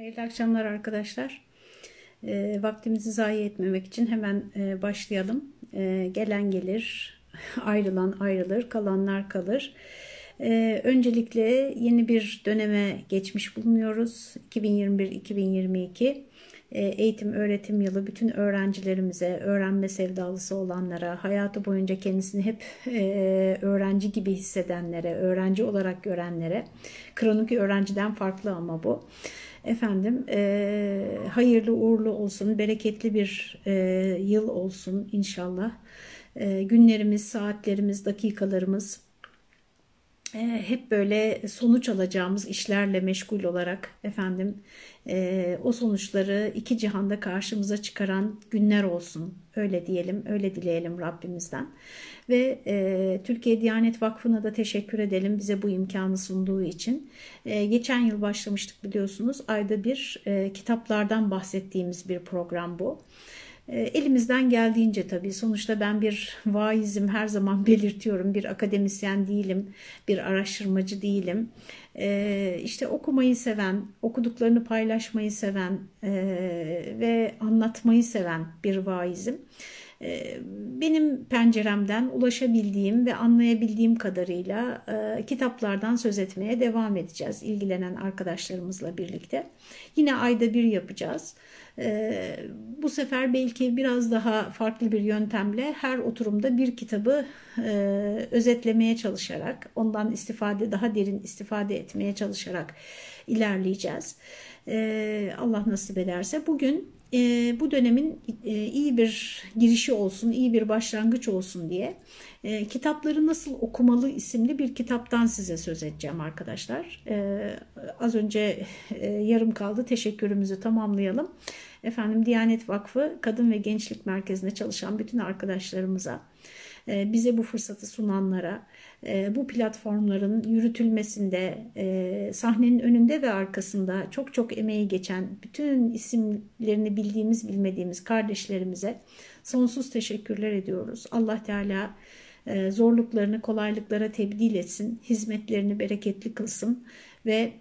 Hayırlı akşamlar arkadaşlar. E, vaktimizi zayi etmemek için hemen e, başlayalım. E, gelen gelir, ayrılan ayrılır, kalanlar kalır. E, öncelikle yeni bir döneme geçmiş bulunuyoruz. 2021-2022 e, eğitim öğretim yılı bütün öğrencilerimize, öğrenme sevdalısı olanlara, hayatı boyunca kendisini hep e, öğrenci gibi hissedenlere, öğrenci olarak görenlere, kronik öğrenciden farklı ama bu efendim e, hayırlı uğurlu olsun, bereketli bir e, yıl olsun inşallah. E, günlerimiz, saatlerimiz, dakikalarımız hep böyle sonuç alacağımız işlerle meşgul olarak efendim e, o sonuçları iki cihanda karşımıza çıkaran günler olsun. Öyle diyelim, öyle dileyelim Rabbimizden. Ve e, Türkiye Diyanet Vakfı'na da teşekkür edelim bize bu imkanı sunduğu için. E, geçen yıl başlamıştık biliyorsunuz. Ayda bir kitaplardan bahsettiğimiz bir program bu. E, elimizden geldiğince tabii. Sonuçta ben bir vaizim her zaman belirtiyorum. Bir akademisyen değilim bir araştırmacı değilim. E, işte okumayı seven okuduklarını paylaşmayı seven e, ve anlatmayı seven bir vaizim. Benim penceremden ulaşabildiğim ve anlayabildiğim kadarıyla kitaplardan söz etmeye devam edeceğiz ilgilenen arkadaşlarımızla birlikte. Yine ayda bir yapacağız. Bu sefer belki biraz daha farklı bir yöntemle her oturumda bir kitabı özetlemeye çalışarak, ondan istifade daha derin istifade etmeye çalışarak ilerleyeceğiz. Allah nasip ederse bugün e, bu dönemin e, iyi bir girişi olsun, iyi bir başlangıç olsun diye e, kitapları nasıl okumalı isimli bir kitaptan size söz edeceğim arkadaşlar. E, az önce e, yarım kaldı teşekkürümüzü tamamlayalım. Efendim Diyanet Vakfı Kadın ve Gençlik Merkezi'nde çalışan bütün arkadaşlarımıza, bize bu fırsatı sunanlara, e, bu platformların yürütülmesinde, e, sahnenin önünde ve arkasında çok çok emeği geçen bütün isimlerini bildiğimiz bilmediğimiz kardeşlerimize sonsuz teşekkürler ediyoruz. Allah Teala zorluklarını kolaylıklara tebdil etsin, hizmetlerini bereketli kılsın ve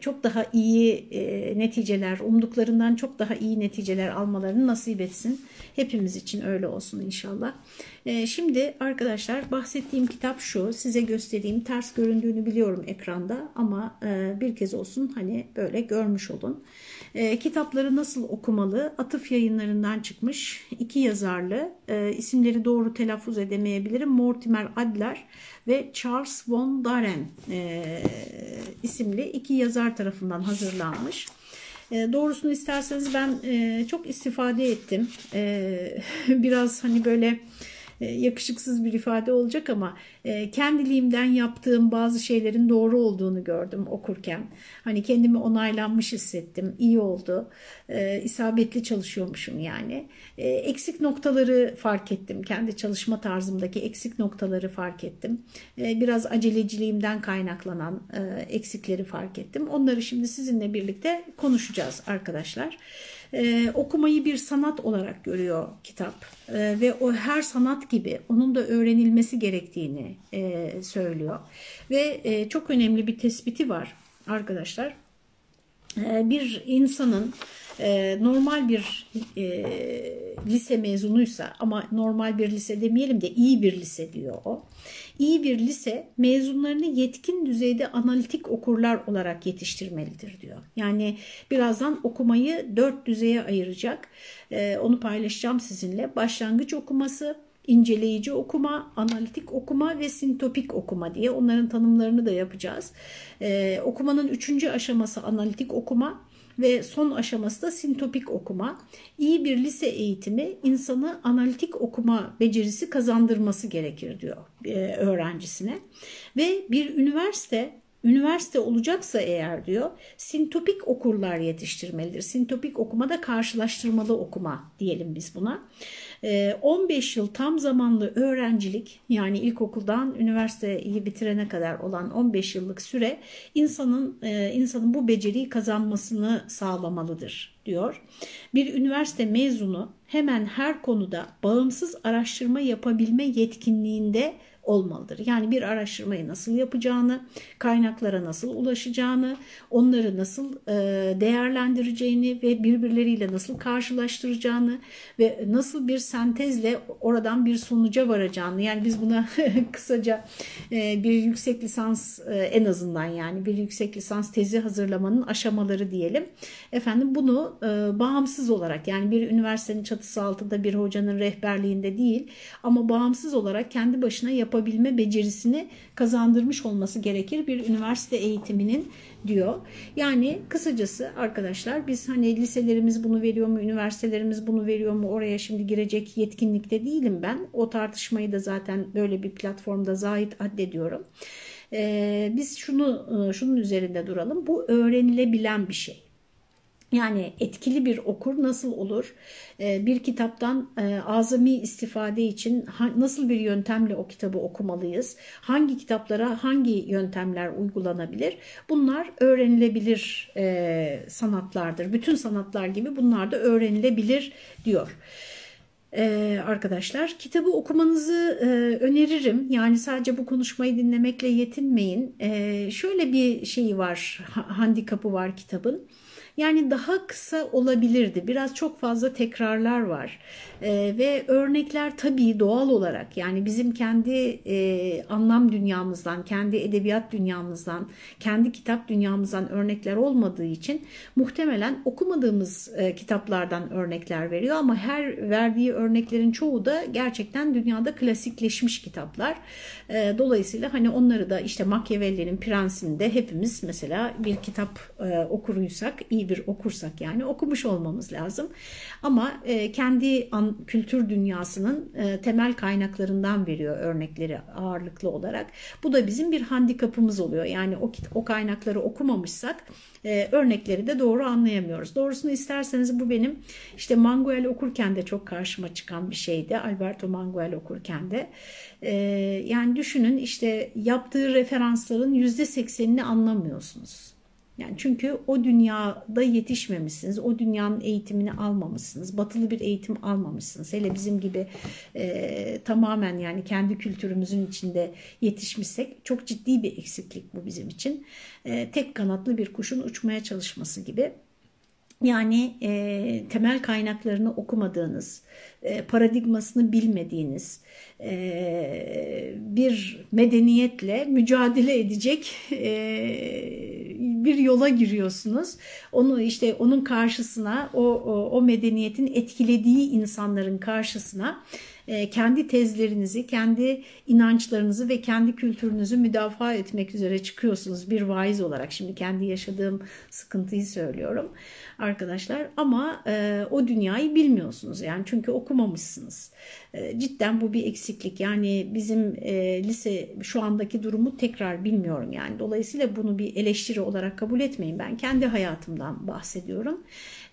çok daha iyi neticeler, umduklarından çok daha iyi neticeler almalarını nasip etsin. Hepimiz için öyle olsun inşallah. Şimdi arkadaşlar bahsettiğim kitap şu. Size göstereyim. Ters göründüğünü biliyorum ekranda ama bir kez olsun hani böyle görmüş olun. Kitapları nasıl okumalı? Atıf yayınlarından çıkmış. iki yazarlı. isimleri doğru telaffuz edemeyebilirim. Mortimer Adler ve Charles von Daren isimli iki yazar tarafından hazırlanmış. E, doğrusunu isterseniz ben e, çok istifade ettim. E, biraz hani böyle e, yakışıksız bir ifade olacak ama e, kendiliğimden yaptığım bazı şeylerin doğru olduğunu gördüm okurken. Hani kendimi onaylanmış hissettim, iyi oldu, e, isabetli çalışıyormuşum yani. Eksik noktaları fark ettim, kendi çalışma tarzımdaki eksik noktaları fark ettim. Biraz aceleciliğimden kaynaklanan eksikleri fark ettim. Onları şimdi sizinle birlikte konuşacağız arkadaşlar e, okumayı bir sanat olarak görüyor kitap e, ve o her sanat gibi onun da öğrenilmesi gerektiğini e, söylüyor ve e, çok önemli bir tespiti var arkadaşlar. E, bir insanın e, normal bir e, lise mezunuysa ama normal bir lise demeyelim de iyi bir lise diyor o. İyi bir lise mezunlarını yetkin düzeyde analitik okurlar olarak yetiştirmelidir diyor. Yani birazdan okumayı dört düzeye ayıracak. E, onu paylaşacağım sizinle. Başlangıç okuması, inceleyici okuma, analitik okuma ve sintopik okuma diye onların tanımlarını da yapacağız. Ee, okumanın üçüncü aşaması analitik okuma, ve son aşaması da sintopik okuma. İyi bir lise eğitimi insanı analitik okuma becerisi kazandırması gerekir diyor e, öğrencisine. Ve bir üniversite üniversite olacaksa eğer diyor sintopik okurlar yetiştirmelidir. Sintopik okuma da karşılaştırmalı okuma diyelim biz buna. 15 ee, yıl tam zamanlı öğrencilik yani ilkokuldan üniversiteyi bitirene kadar olan 15 yıllık süre insanın e, insanın bu beceriyi kazanmasını sağlamalıdır diyor. Bir üniversite mezunu hemen her konuda bağımsız araştırma yapabilme yetkinliğinde olmalıdır. Yani bir araştırmayı nasıl yapacağını, kaynaklara nasıl ulaşacağını, onları nasıl e, değerlendireceğini ve birbirleriyle nasıl karşılaştıracağını ve nasıl bir sentezle oradan bir sonuca varacağını yani biz buna kısaca e, bir yüksek lisans e, en azından yani bir yüksek lisans tezi hazırlamanın aşamaları diyelim. Efendim bunu bağımsız olarak yani bir üniversitenin çatısı altında bir hocanın rehberliğinde değil ama bağımsız olarak kendi başına yapabilme becerisini kazandırmış olması gerekir bir üniversite eğitiminin diyor. Yani kısacası arkadaşlar biz hani liselerimiz bunu veriyor mu, üniversitelerimiz bunu veriyor mu oraya şimdi girecek yetkinlikte değilim ben. O tartışmayı da zaten böyle bir platformda zahit addediyorum. Ee, biz şunu şunun üzerinde duralım. Bu öğrenilebilen bir şey. Yani etkili bir okur nasıl olur? Ee, bir kitaptan e, azami istifade için nasıl bir yöntemle o kitabı okumalıyız? Hangi kitaplara hangi yöntemler uygulanabilir? Bunlar öğrenilebilir e, sanatlardır. Bütün sanatlar gibi bunlar da öğrenilebilir diyor. Ee, arkadaşlar kitabı okumanızı e, öneririm. Yani sadece bu konuşmayı dinlemekle yetinmeyin. Ee, şöyle bir şeyi var, handikapı var kitabın. Yani daha kısa olabilirdi. Biraz çok fazla tekrarlar var. E, ve örnekler tabii doğal olarak yani bizim kendi e, anlam dünyamızdan, kendi edebiyat dünyamızdan, kendi kitap dünyamızdan örnekler olmadığı için muhtemelen okumadığımız e, kitaplardan örnekler veriyor ama her verdiği örneklerin çoğu da gerçekten dünyada klasikleşmiş kitaplar. E, dolayısıyla hani onları da işte Machiavelli'nin Prens'inde hepimiz mesela bir kitap e, okuruysak iyi bir okursak yani okumuş olmamız lazım. Ama e, kendi an, kültür dünyasının e, temel kaynaklarından veriyor örnekleri ağırlıklı olarak. Bu da bizim bir handikapımız oluyor. Yani o, o kaynakları okumamışsak e, örnekleri de doğru anlayamıyoruz. Doğrusunu isterseniz bu benim işte Manguel okurken de çok karşıma çıkan bir şeydi. Alberto Manguel okurken de. E, yani düşünün işte yaptığı referansların %80'ini anlamıyorsunuz. Yani çünkü o dünyada yetişmemişsiniz, o dünyanın eğitimini almamışsınız, batılı bir eğitim almamışsınız. Hele bizim gibi e, tamamen yani kendi kültürümüzün içinde yetişmişsek çok ciddi bir eksiklik bu bizim için. E, tek kanatlı bir kuşun uçmaya çalışması gibi. Yani e, temel kaynaklarını okumadığınız, e, paradigmasını bilmediğiniz e, bir medeniyetle mücadele edecek e, bir yola giriyorsunuz. Onu işte onun karşısına o, o, o medeniyetin etkilediği insanların karşısına kendi tezlerinizi, kendi inançlarınızı ve kendi kültürünüzü müdafaa etmek üzere çıkıyorsunuz bir vaiz olarak. Şimdi kendi yaşadığım sıkıntıyı söylüyorum arkadaşlar ama e, o dünyayı bilmiyorsunuz yani çünkü okumamışsınız. E, cidden bu bir eksiklik yani bizim e, lise şu andaki durumu tekrar bilmiyorum yani dolayısıyla bunu bir eleştiri olarak kabul etmeyin ben kendi hayatımdan bahsediyorum.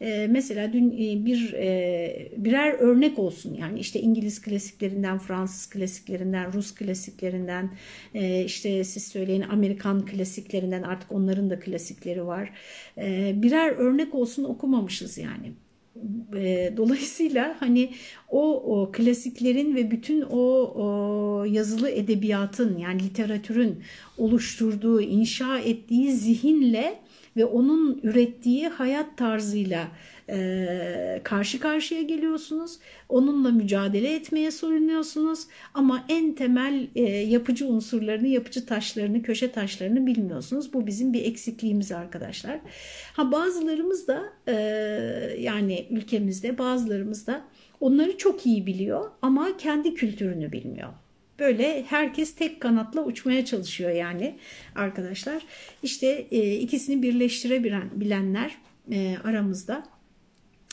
E, mesela dün e, bir e, birer örnek olsun yani işte İngiliz klasiklerinden, Fransız klasiklerinden, Rus klasiklerinden, e, işte siz söyleyin Amerikan klasiklerinden artık onların da klasikleri var. Birer örnek olsun okumamışız yani. Dolayısıyla hani o, o klasiklerin ve bütün o, o yazılı edebiyatın yani literatürün oluşturduğu, inşa ettiği zihinle ve onun ürettiği hayat tarzıyla e, karşı karşıya geliyorsunuz. Onunla mücadele etmeye soyunuyorsunuz ama en temel e, yapıcı unsurlarını, yapıcı taşlarını, köşe taşlarını bilmiyorsunuz. Bu bizim bir eksikliğimiz arkadaşlar. Ha bazılarımız da e, yani ülkemizde bazılarımız da onları çok iyi biliyor ama kendi kültürünü bilmiyor. Böyle herkes tek kanatla uçmaya çalışıyor yani arkadaşlar. İşte e, ikisini birleştirebilenler e, aramızda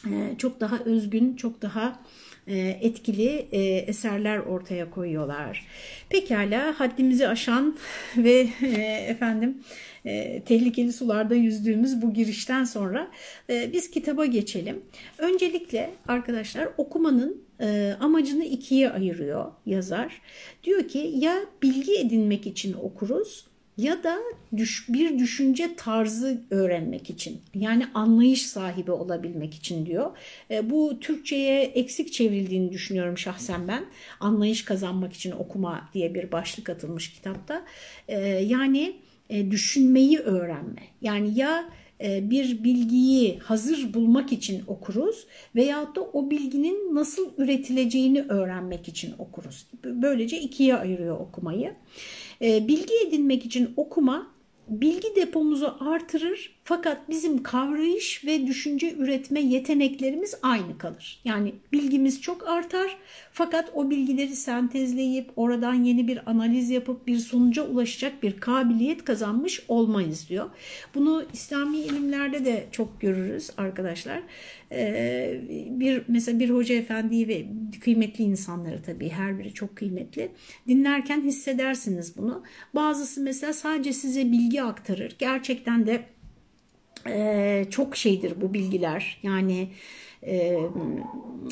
e, çok daha özgün, çok daha e, etkili e, eserler ortaya koyuyorlar. Pekala haddimizi aşan ve e, efendim tehlikeli sularda yüzdüğümüz bu girişten sonra biz kitaba geçelim. Öncelikle arkadaşlar okumanın amacını ikiye ayırıyor yazar. Diyor ki ya bilgi edinmek için okuruz ya da düş, bir düşünce tarzı öğrenmek için yani anlayış sahibi olabilmek için diyor. E, bu Türkçe'ye eksik çevrildiğini düşünüyorum şahsen ben. Anlayış kazanmak için okuma diye bir başlık atılmış kitapta. E, yani e, düşünmeyi öğrenme. Yani ya bir bilgiyi hazır bulmak için okuruz veyahut da o bilginin nasıl üretileceğini öğrenmek için okuruz. Böylece ikiye ayırıyor okumayı. E, bilgi edinmek için okuma bilgi depomuzu artırır fakat bizim kavrayış ve düşünce üretme yeteneklerimiz aynı kalır. Yani bilgimiz çok artar fakat o bilgileri sentezleyip oradan yeni bir analiz yapıp bir sonuca ulaşacak bir kabiliyet kazanmış olmayız diyor. Bunu İslami ilimlerde de çok görürüz arkadaşlar. Ee, bir mesela bir hoca efendiyi ve kıymetli insanları tabii her biri çok kıymetli. Dinlerken hissedersiniz bunu. Bazısı mesela sadece size bilgi aktarır. Gerçekten de e, çok şeydir bu bilgiler. Yani e,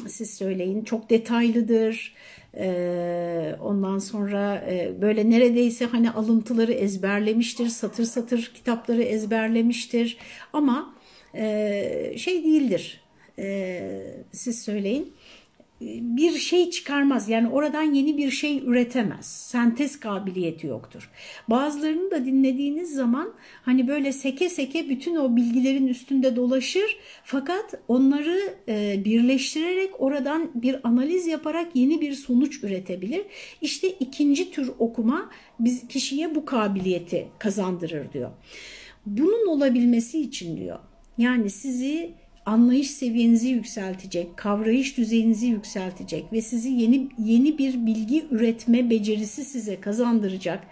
siz söyleyin çok detaylıdır. E, ondan sonra e, böyle neredeyse hani alıntıları ezberlemiştir, satır satır kitapları ezberlemiştir. Ama e, şey değildir. E, siz söyleyin bir şey çıkarmaz. Yani oradan yeni bir şey üretemez. Sentez kabiliyeti yoktur. Bazılarını da dinlediğiniz zaman hani böyle seke seke bütün o bilgilerin üstünde dolaşır. Fakat onları e, birleştirerek oradan bir analiz yaparak yeni bir sonuç üretebilir. İşte ikinci tür okuma biz kişiye bu kabiliyeti kazandırır diyor. Bunun olabilmesi için diyor. Yani sizi anlayış seviyenizi yükseltecek, kavrayış düzeyinizi yükseltecek ve sizi yeni yeni bir bilgi üretme becerisi size kazandıracak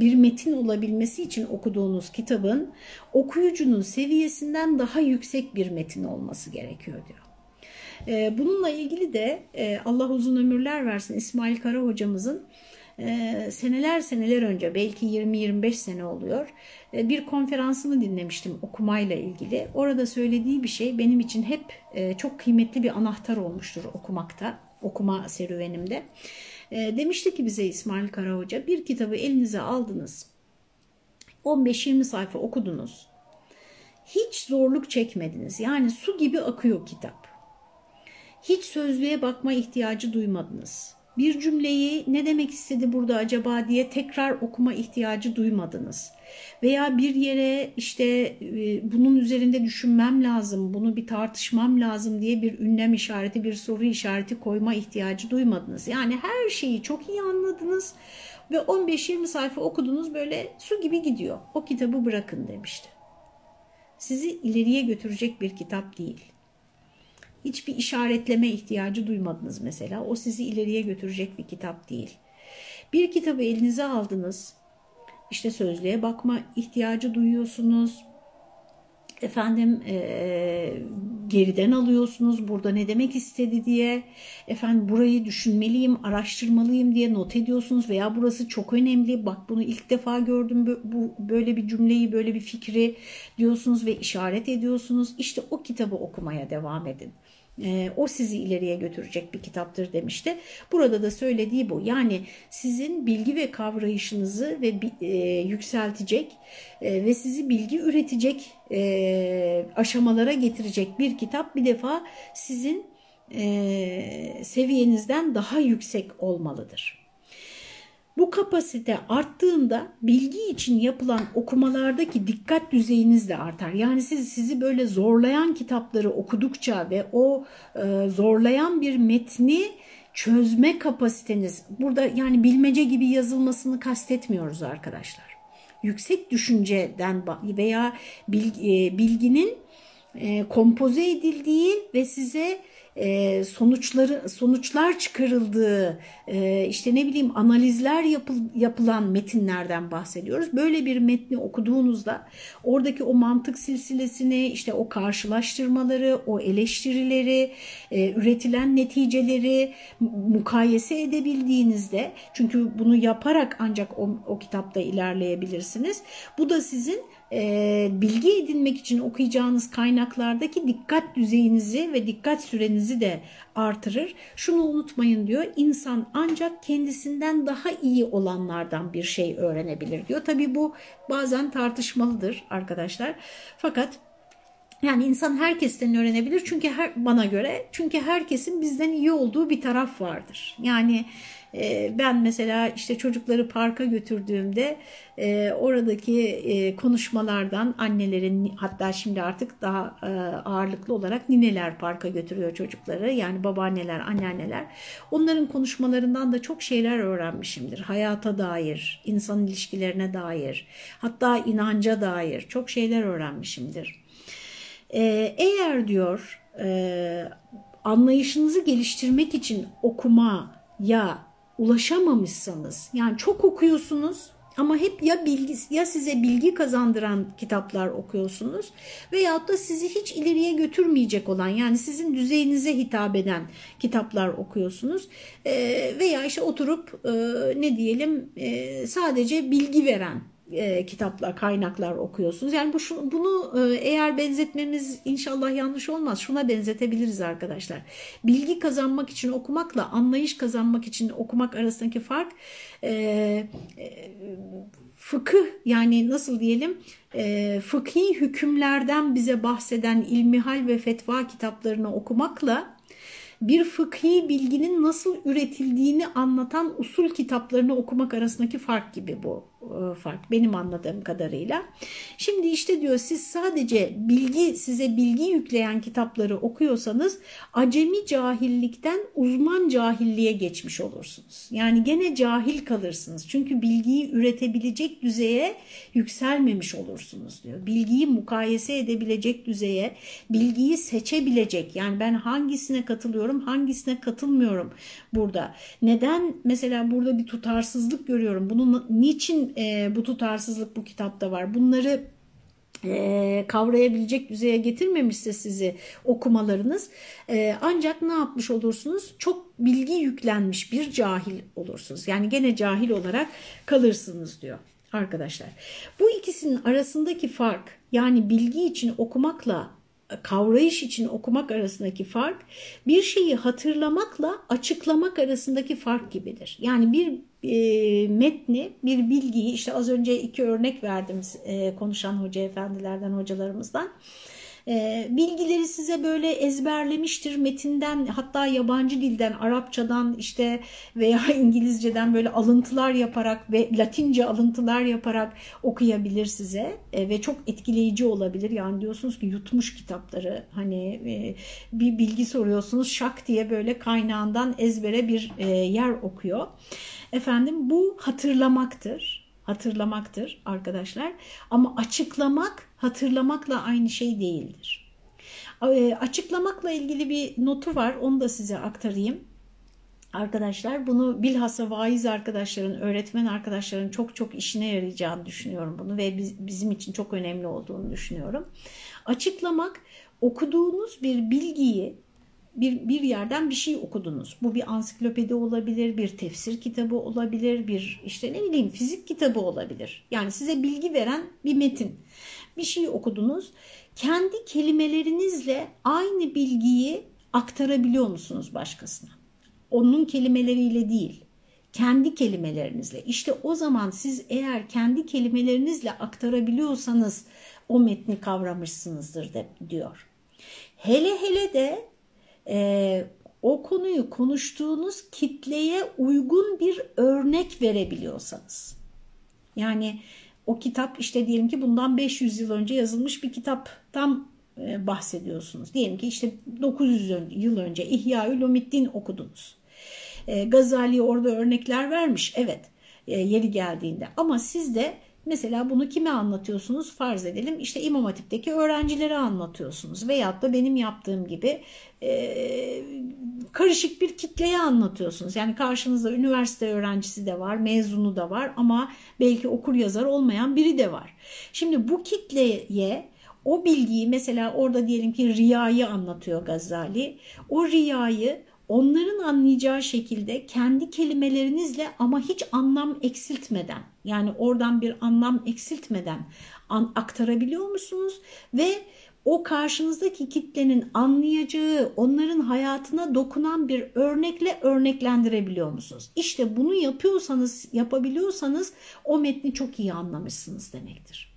bir metin olabilmesi için okuduğunuz kitabın okuyucunun seviyesinden daha yüksek bir metin olması gerekiyor diyor. Ee, bununla ilgili de e, Allah uzun ömürler versin İsmail Kara hocamızın e, seneler seneler önce belki 20-25 sene oluyor e, bir konferansını dinlemiştim okumayla ilgili. Orada söylediği bir şey benim için hep e, çok kıymetli bir anahtar olmuştur okumakta, okuma serüvenimde. E, demişti ki bize İsmail Kara Hoca bir kitabı elinize aldınız, 15-20 sayfa okudunuz, hiç zorluk çekmediniz yani su gibi akıyor kitap. Hiç sözlüğe bakma ihtiyacı duymadınız bir cümleyi ne demek istedi burada acaba diye tekrar okuma ihtiyacı duymadınız. Veya bir yere işte e, bunun üzerinde düşünmem lazım, bunu bir tartışmam lazım diye bir ünlem işareti, bir soru işareti koyma ihtiyacı duymadınız. Yani her şeyi çok iyi anladınız ve 15-20 sayfa okudunuz böyle su gibi gidiyor. O kitabı bırakın demişti. Sizi ileriye götürecek bir kitap değil hiçbir işaretleme ihtiyacı duymadınız mesela. O sizi ileriye götürecek bir kitap değil. Bir kitabı elinize aldınız. İşte sözlüğe bakma ihtiyacı duyuyorsunuz efendim e, geriden alıyorsunuz burada ne demek istedi diye efendim burayı düşünmeliyim araştırmalıyım diye not ediyorsunuz veya burası çok önemli bak bunu ilk defa gördüm bu böyle bir cümleyi böyle bir fikri diyorsunuz ve işaret ediyorsunuz işte o kitabı okumaya devam edin e, o sizi ileriye götürecek bir kitaptır demişti. Burada da söylediği bu. Yani sizin bilgi ve kavrayışınızı ve e, yükseltecek e, ve sizi bilgi üretecek e, aşamalara getirecek bir kitap bir defa sizin e, seviyenizden daha yüksek olmalıdır. Bu kapasite arttığında bilgi için yapılan okumalardaki dikkat düzeyiniz de artar. Yani siz sizi böyle zorlayan kitapları okudukça ve o e, zorlayan bir metni çözme kapasiteniz burada yani bilmece gibi yazılmasını kastetmiyoruz arkadaşlar. Yüksek düşünceden veya e, bilginin e, kompoze edildiği ve size e, sonuçları sonuçlar çıkarıldığı e, işte ne bileyim analizler yapıl, yapılan metinlerden bahsediyoruz. Böyle bir metni okuduğunuzda oradaki o mantık silsilesini işte o karşılaştırmaları, o eleştirileri, e, üretilen neticeleri mukayese edebildiğinizde çünkü bunu yaparak ancak o, o kitapta ilerleyebilirsiniz. Bu da sizin e, bilgi edinmek için okuyacağınız kaynaklardaki dikkat düzeyinizi ve dikkat sürenizi de artırır. Şunu unutmayın diyor insan ancak kendisinden daha iyi olanlardan bir şey öğrenebilir diyor. Tabii bu bazen tartışmalıdır arkadaşlar fakat yani insan herkesten öğrenebilir çünkü her, bana göre çünkü herkesin bizden iyi olduğu bir taraf vardır. Yani e, ben mesela işte çocukları parka götürdüğümde e, oradaki e, konuşmalardan annelerin hatta şimdi artık daha e, ağırlıklı olarak nineler parka götürüyor çocukları yani babaanneler anneanneler onların konuşmalarından da çok şeyler öğrenmişimdir. Hayata dair, insan ilişkilerine dair hatta inanca dair çok şeyler öğrenmişimdir. Ee, eğer diyor anlayışınızı geliştirmek için okumaya ulaşamamışsanız yani çok okuyorsunuz ama hep ya bilgi ya size bilgi kazandıran kitaplar okuyorsunuz veyahut da sizi hiç ileriye götürmeyecek olan yani sizin düzeyinize hitap eden kitaplar okuyorsunuz. E, veya işte oturup e, ne diyelim e, sadece bilgi veren e, kitaplar, kaynaklar okuyorsunuz. Yani bu şu, bunu e, eğer benzetmemiz inşallah yanlış olmaz. Şuna benzetebiliriz arkadaşlar. Bilgi kazanmak için okumakla anlayış kazanmak için okumak arasındaki fark e, e, fıkıh yani nasıl diyelim e, fıkhi hükümlerden bize bahseden ilmihal ve fetva kitaplarını okumakla bir fıkhi bilginin nasıl üretildiğini anlatan usul kitaplarını okumak arasındaki fark gibi bu fark benim anladığım kadarıyla. Şimdi işte diyor siz sadece bilgi size bilgi yükleyen kitapları okuyorsanız acemi cahillikten uzman cahilliğe geçmiş olursunuz. Yani gene cahil kalırsınız. Çünkü bilgiyi üretebilecek düzeye yükselmemiş olursunuz diyor. Bilgiyi mukayese edebilecek düzeye, bilgiyi seçebilecek yani ben hangisine katılıyorum, hangisine katılmıyorum burada. Neden mesela burada bir tutarsızlık görüyorum? Bunu niçin e, bu tutarsızlık bu kitapta var. Bunları e, kavrayabilecek düzeye getirmemişse sizi okumalarınız e, ancak ne yapmış olursunuz? Çok bilgi yüklenmiş bir cahil olursunuz. Yani gene cahil olarak kalırsınız diyor arkadaşlar. Bu ikisinin arasındaki fark yani bilgi için okumakla kavrayış için okumak arasındaki fark bir şeyi hatırlamakla açıklamak arasındaki fark gibidir. Yani bir e, metni, bir bilgiyi işte az önce iki örnek verdim e, konuşan hoca efendilerden, hocalarımızdan. Bilgileri size böyle ezberlemiştir metinden hatta yabancı dilden Arapçadan işte veya İngilizceden böyle alıntılar yaparak ve Latince alıntılar yaparak okuyabilir size e, ve çok etkileyici olabilir. Yani diyorsunuz ki yutmuş kitapları hani e, bir bilgi soruyorsunuz şak diye böyle kaynağından ezbere bir e, yer okuyor. Efendim bu hatırlamaktır. Hatırlamaktır arkadaşlar. Ama açıklamak hatırlamakla aynı şey değildir. E, açıklamakla ilgili bir notu var. Onu da size aktarayım. Arkadaşlar bunu bilhassa vaiz arkadaşların, öğretmen arkadaşların çok çok işine yarayacağını düşünüyorum bunu ve bizim için çok önemli olduğunu düşünüyorum. Açıklamak okuduğunuz bir bilgiyi bir, bir yerden bir şey okudunuz. Bu bir ansiklopedi olabilir, bir tefsir kitabı olabilir, bir işte ne bileyim fizik kitabı olabilir. Yani size bilgi veren bir metin. Bir şey okudunuz. Kendi kelimelerinizle aynı bilgiyi aktarabiliyor musunuz başkasına? Onun kelimeleriyle değil kendi kelimelerinizle. İşte o zaman siz eğer kendi kelimelerinizle aktarabiliyorsanız o metni kavramışsınızdır de, diyor. Hele hele de e, o konuyu konuştuğunuz kitleye uygun bir örnek verebiliyorsanız. Yani o kitap işte diyelim ki bundan 500 yıl önce yazılmış bir kitaptan e, bahsediyorsunuz. Diyelim ki işte 900 yıl önce İhya Ulumiddin okudunuz. E, Gazali orada örnekler vermiş evet e, yeri geldiğinde ama siz de Mesela bunu kime anlatıyorsunuz? Farz edelim işte İmam Hatip'teki öğrencilere anlatıyorsunuz. Veyahut da benim yaptığım gibi e, karışık bir kitleye anlatıyorsunuz. Yani karşınızda üniversite öğrencisi de var, mezunu da var ama belki okur yazar olmayan biri de var. Şimdi bu kitleye o bilgiyi mesela orada diyelim ki riyayı anlatıyor Gazali. O riyayı onların anlayacağı şekilde kendi kelimelerinizle ama hiç anlam eksiltmeden yani oradan bir anlam eksiltmeden aktarabiliyor musunuz ve o karşınızdaki kitlenin anlayacağı, onların hayatına dokunan bir örnekle örneklendirebiliyor musunuz? İşte bunu yapıyorsanız, yapabiliyorsanız o metni çok iyi anlamışsınız demektir.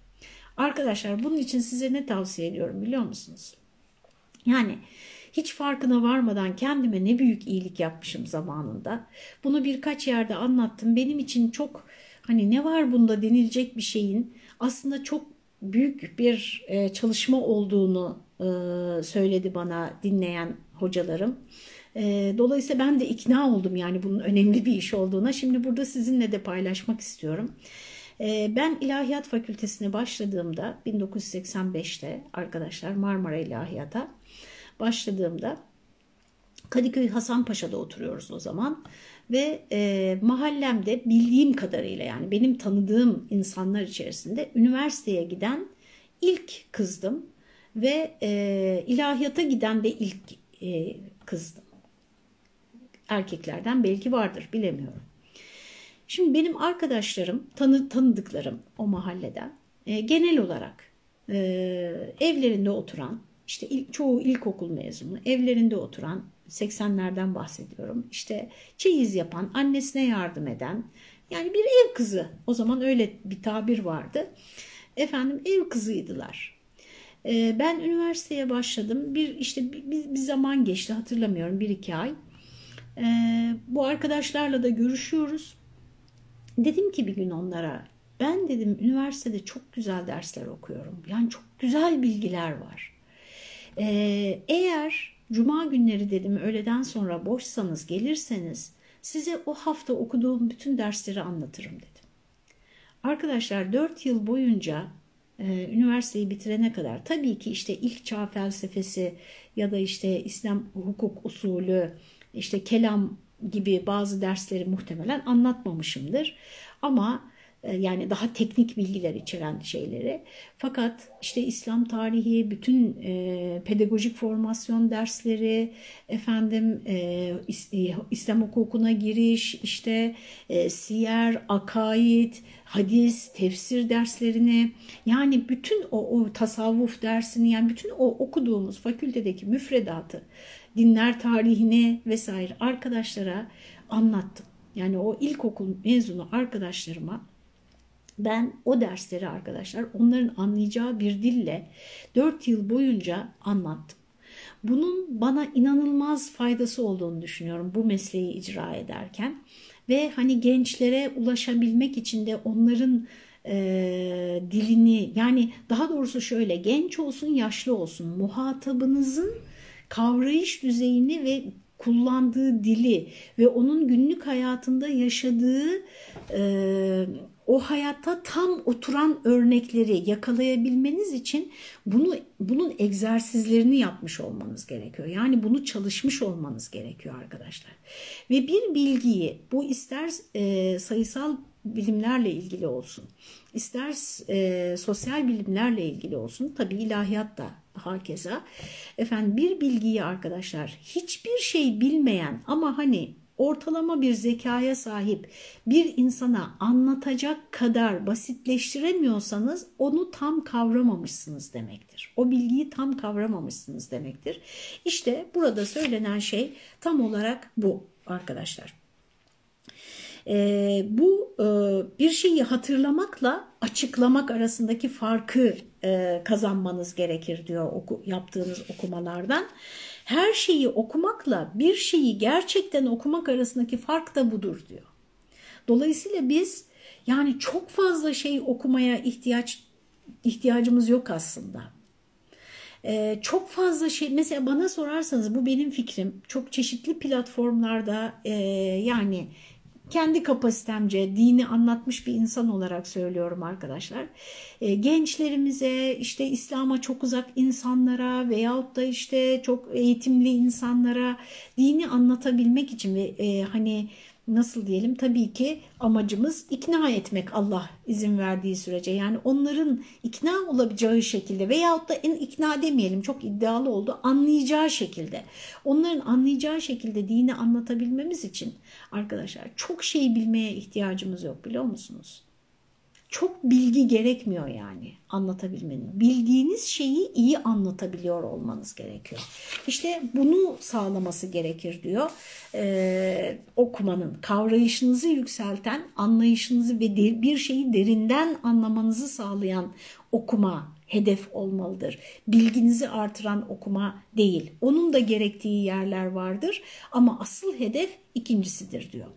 Arkadaşlar bunun için size ne tavsiye ediyorum biliyor musunuz? Yani hiç farkına varmadan kendime ne büyük iyilik yapmışım zamanında. Bunu birkaç yerde anlattım. Benim için çok hani ne var bunda denilecek bir şeyin aslında çok büyük bir e, çalışma olduğunu e, söyledi bana dinleyen hocalarım. E, dolayısıyla ben de ikna oldum yani bunun önemli bir iş olduğuna. Şimdi burada sizinle de paylaşmak istiyorum. Ben İlahiyat Fakültesine başladığımda 1985'te arkadaşlar Marmara İlahiyat'a başladığımda Kadıköy Hasanpaşa'da oturuyoruz o zaman ve e, mahallemde bildiğim kadarıyla yani benim tanıdığım insanlar içerisinde üniversiteye giden ilk kızdım ve e, ilahiyata giden de ilk e, kızdım. Erkeklerden belki vardır bilemiyorum. Şimdi benim arkadaşlarım, tanı, tanıdıklarım o mahalleden e, genel olarak e, evlerinde oturan, işte il, çoğu ilkokul mezunu, evlerinde oturan 80'lerden bahsediyorum. İşte çeyiz yapan, annesine yardım eden yani bir ev kızı. O zaman öyle bir tabir vardı. Efendim ev kızıydılar. Ee, ben üniversiteye başladım. Bir işte bir, bir zaman geçti hatırlamıyorum bir iki ay. Ee, bu arkadaşlarla da görüşüyoruz. Dedim ki bir gün onlara ben dedim üniversitede çok güzel dersler okuyorum. Yani çok güzel bilgiler var. Ee, eğer Cuma günleri dedim öğleden sonra boşsanız gelirseniz size o hafta okuduğum bütün dersleri anlatırım dedim. Arkadaşlar 4 yıl boyunca e, üniversiteyi bitirene kadar tabii ki işte ilk çağ felsefesi ya da işte İslam hukuk usulü işte kelam gibi bazı dersleri muhtemelen anlatmamışımdır. Ama yani daha teknik bilgiler içeren şeyleri. Fakat işte İslam tarihi, bütün e, pedagojik formasyon dersleri, efendim e, e, İslam hukukuna giriş, işte e, siyer, akaid, hadis, tefsir derslerini yani bütün o, o tasavvuf dersini yani bütün o okuduğumuz fakültedeki müfredatı, dinler tarihini vesaire arkadaşlara anlattım. Yani o ilkokul mezunu arkadaşlarıma ben o dersleri arkadaşlar onların anlayacağı bir dille 4 yıl boyunca anlattım. Bunun bana inanılmaz faydası olduğunu düşünüyorum bu mesleği icra ederken. Ve hani gençlere ulaşabilmek için de onların e, dilini yani daha doğrusu şöyle genç olsun yaşlı olsun muhatabınızın kavrayış düzeyini ve kullandığı dili ve onun günlük hayatında yaşadığı e, o hayatta tam oturan örnekleri yakalayabilmeniz için bunu bunun egzersizlerini yapmış olmanız gerekiyor. Yani bunu çalışmış olmanız gerekiyor arkadaşlar. Ve bir bilgiyi bu ister e, sayısal bilimlerle ilgili olsun, ister e, sosyal bilimlerle ilgili olsun, tabi ilahiyat da hakeza. Efendim bir bilgiyi arkadaşlar hiçbir şey bilmeyen ama hani ortalama bir zekaya sahip bir insana anlatacak kadar basitleştiremiyorsanız onu tam kavramamışsınız demektir. O bilgiyi tam kavramamışsınız demektir. İşte burada söylenen şey tam olarak bu arkadaşlar. E, bu e, bir şeyi hatırlamakla açıklamak arasındaki farkı e, kazanmanız gerekir diyor oku, yaptığınız okumalardan. Her şeyi okumakla bir şeyi gerçekten okumak arasındaki fark da budur diyor. Dolayısıyla biz yani çok fazla şey okumaya ihtiyaç ihtiyacımız yok aslında. Ee, çok fazla şey mesela bana sorarsanız bu benim fikrim çok çeşitli platformlarda e, yani kendi kapasitemce dini anlatmış bir insan olarak söylüyorum arkadaşlar. E, gençlerimize işte İslam'a çok uzak insanlara veyahut da işte çok eğitimli insanlara dini anlatabilmek için ve e, hani nasıl diyelim tabii ki amacımız ikna etmek Allah izin verdiği sürece. Yani onların ikna olabileceği şekilde veyahut da en ikna demeyelim çok iddialı oldu anlayacağı şekilde. Onların anlayacağı şekilde dini anlatabilmemiz için arkadaşlar çok şey bilmeye ihtiyacımız yok biliyor musunuz? Çok bilgi gerekmiyor yani. anlatabilmenin. Bildiğiniz şeyi iyi anlatabiliyor olmanız gerekiyor. İşte bunu sağlaması gerekir diyor ee, okumanın. Kavrayışınızı yükselten, anlayışınızı ve bir şeyi derinden anlamanızı sağlayan okuma hedef olmalıdır. Bilginizi artıran okuma değil. Onun da gerektiği yerler vardır ama asıl hedef ikincisidir diyor.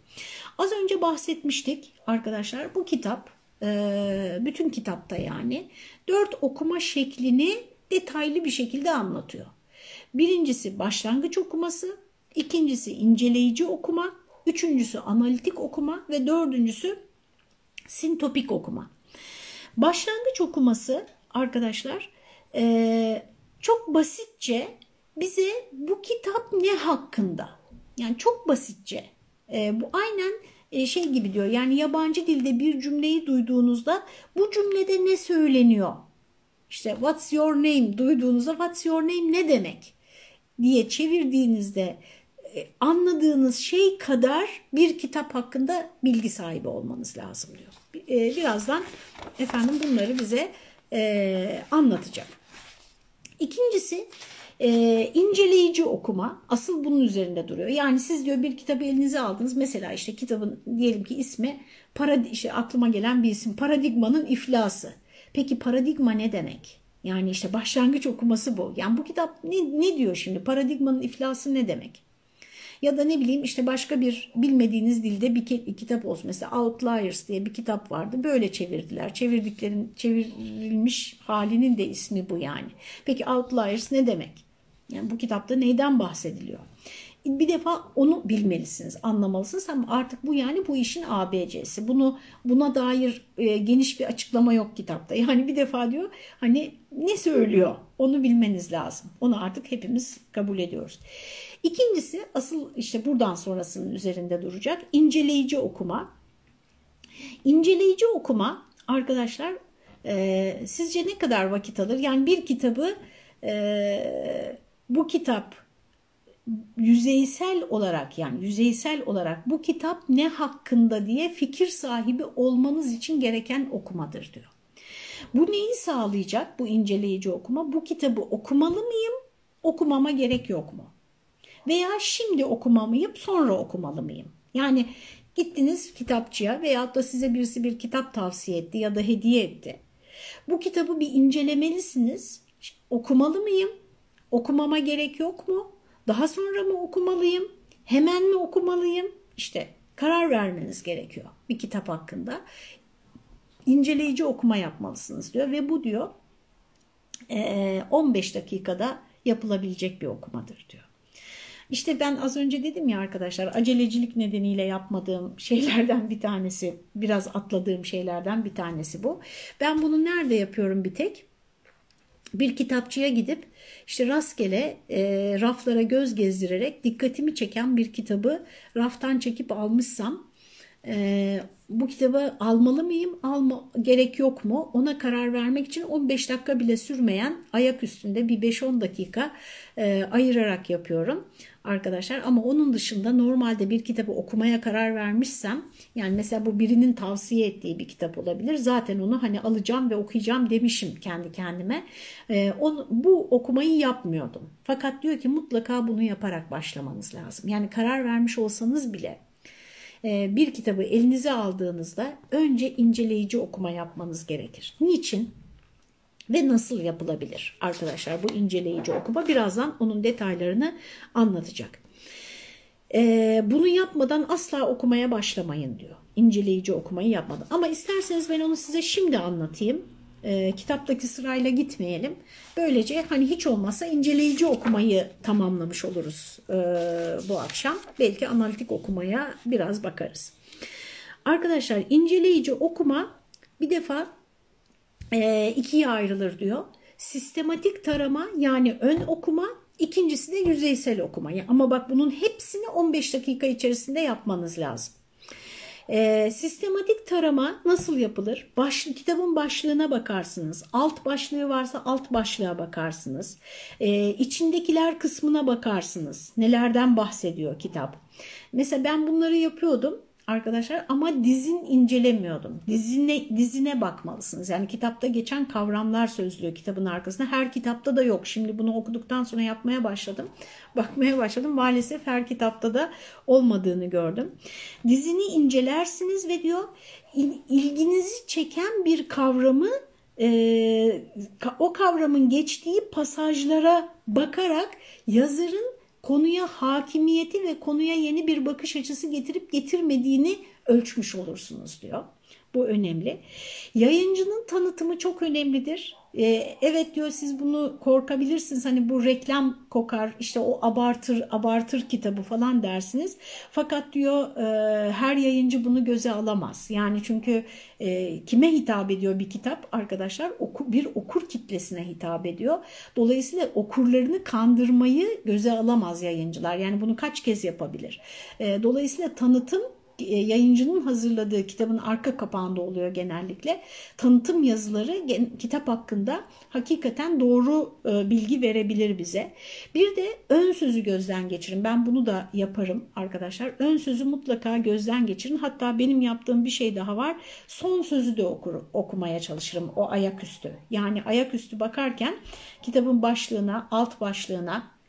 Az önce bahsetmiştik arkadaşlar bu kitap bütün kitapta yani dört okuma şeklini detaylı bir şekilde anlatıyor. Birincisi başlangıç okuması, ikincisi inceleyici okuma, üçüncüsü analitik okuma ve dördüncüsü sintopik okuma. Başlangıç okuması arkadaşlar e, çok basitçe bize bu kitap ne hakkında yani çok basitçe e, bu aynen şey gibi diyor yani yabancı dilde bir cümleyi duyduğunuzda bu cümlede ne söyleniyor? İşte what's your name duyduğunuzda what's your name ne demek diye çevirdiğinizde e, anladığınız şey kadar bir kitap hakkında bilgi sahibi olmanız lazım diyor. E, birazdan efendim bunları bize anlatacak. İkincisi e, inceleyici okuma asıl bunun üzerinde duruyor. Yani siz diyor bir kitabı elinize aldınız. Mesela işte kitabın diyelim ki ismi parad işte aklıma gelen bir isim paradigmanın iflası. Peki paradigma ne demek? Yani işte başlangıç okuması bu. Yani bu kitap ne, ne diyor şimdi? Paradigmanın iflası ne demek? Ya da ne bileyim işte başka bir bilmediğiniz dilde bir kitap olsun. Mesela Outliers diye bir kitap vardı. Böyle çevirdiler. Çevirdiklerin çevrilmiş halinin de ismi bu yani. Peki Outliers ne demek? Yani bu kitapta neyden bahsediliyor? Bir defa onu bilmelisiniz, anlamalısınız ama artık bu yani bu işin ABC'si. Bunu buna dair e, geniş bir açıklama yok kitapta. Yani bir defa diyor hani ne söylüyor onu bilmeniz lazım. Onu artık hepimiz kabul ediyoruz. İkincisi asıl işte buradan sonrasının üzerinde duracak inceleyici okuma. İnceleyici okuma arkadaşlar e, sizce ne kadar vakit alır? Yani bir kitabı e, bu kitap yüzeysel olarak yani yüzeysel olarak bu kitap ne hakkında diye fikir sahibi olmanız için gereken okumadır diyor. Bu neyi sağlayacak bu inceleyici okuma? Bu kitabı okumalı mıyım, okumama gerek yok mu? Veya şimdi okumamayıp sonra okumalı mıyım? Yani gittiniz kitapçıya veyahut da size birisi bir kitap tavsiye etti ya da hediye etti. Bu kitabı bir incelemelisiniz. Okumalı mıyım? Okumama gerek yok mu? Daha sonra mı okumalıyım? Hemen mi okumalıyım? İşte karar vermeniz gerekiyor bir kitap hakkında. İnceleyici okuma yapmalısınız diyor ve bu diyor 15 dakikada yapılabilecek bir okumadır diyor. İşte ben az önce dedim ya arkadaşlar acelecilik nedeniyle yapmadığım şeylerden bir tanesi biraz atladığım şeylerden bir tanesi bu. Ben bunu nerede yapıyorum bir tek? Bir kitapçıya gidip işte rastgele e, raflara göz gezdirerek dikkatimi çeken bir kitabı raftan çekip almışsam e, bu kitabı almalı mıyım, alma gerek yok mu? Ona karar vermek için 15 dakika bile sürmeyen ayak üstünde bir 5-10 dakika e, ayırarak yapıyorum arkadaşlar. Ama onun dışında normalde bir kitabı okumaya karar vermişsem yani mesela bu birinin tavsiye ettiği bir kitap olabilir. Zaten onu hani alacağım ve okuyacağım demişim kendi kendime. E, o, bu okumayı yapmıyordum. Fakat diyor ki mutlaka bunu yaparak başlamanız lazım. Yani karar vermiş olsanız bile e, bir kitabı elinize aldığınızda önce inceleyici okuma yapmanız gerekir. Niçin? Ve nasıl yapılabilir arkadaşlar bu inceleyici okuma? Birazdan onun detaylarını anlatacak. E, bunu yapmadan asla okumaya başlamayın diyor. İnceleyici okumayı yapmadan. Ama isterseniz ben onu size şimdi anlatayım e, kitaptaki sırayla gitmeyelim. Böylece hani hiç olmazsa inceleyici okumayı tamamlamış oluruz e, bu akşam. Belki analitik okumaya biraz bakarız. Arkadaşlar inceleyici okuma bir defa e, ikiye ayrılır diyor. Sistematik tarama yani ön okuma ikincisi de yüzeysel okuma. Ama bak bunun hepsini 15 dakika içerisinde yapmanız lazım. E, sistematik tarama nasıl yapılır? Baş, kitabın başlığına bakarsınız. Alt başlığı varsa alt başlığa bakarsınız. E, içindekiler kısmına bakarsınız. Nelerden bahsediyor kitap? Mesela ben bunları yapıyordum arkadaşlar ama dizin incelemiyordum. Dizine, dizine bakmalısınız. Yani kitapta geçen kavramlar sözlüyor kitabın arkasında. Her kitapta da yok. Şimdi bunu okuduktan sonra yapmaya başladım. Bakmaya başladım. Maalesef her kitapta da olmadığını gördüm. Dizini incelersiniz ve diyor ilginizi çeken bir kavramı e, o kavramın geçtiği pasajlara bakarak yazarın konuya hakimiyeti ve konuya yeni bir bakış açısı getirip getirmediğini ölçmüş olursunuz diyor. Bu önemli. Yayıncının tanıtımı çok önemlidir. Ee, evet diyor siz bunu korkabilirsiniz. Hani bu reklam kokar işte o abartır abartır kitabı falan dersiniz. Fakat diyor e, her yayıncı bunu göze alamaz. Yani çünkü e, kime hitap ediyor bir kitap arkadaşlar? Oku, bir okur kitlesine hitap ediyor. Dolayısıyla okurlarını kandırmayı göze alamaz yayıncılar. Yani bunu kaç kez yapabilir? E, dolayısıyla tanıtım yayıncının hazırladığı kitabın arka kapağında oluyor genellikle. Tanıtım yazıları kitap hakkında hakikaten doğru e, bilgi verebilir bize. Bir de ön sözü gözden geçirin. Ben bunu da yaparım arkadaşlar. Ön sözü mutlaka gözden geçirin. Hatta benim yaptığım bir şey daha var. Son sözü de okur, okumaya çalışırım o ayaküstü. Yani ayaküstü bakarken kitabın başlığına, alt başlığına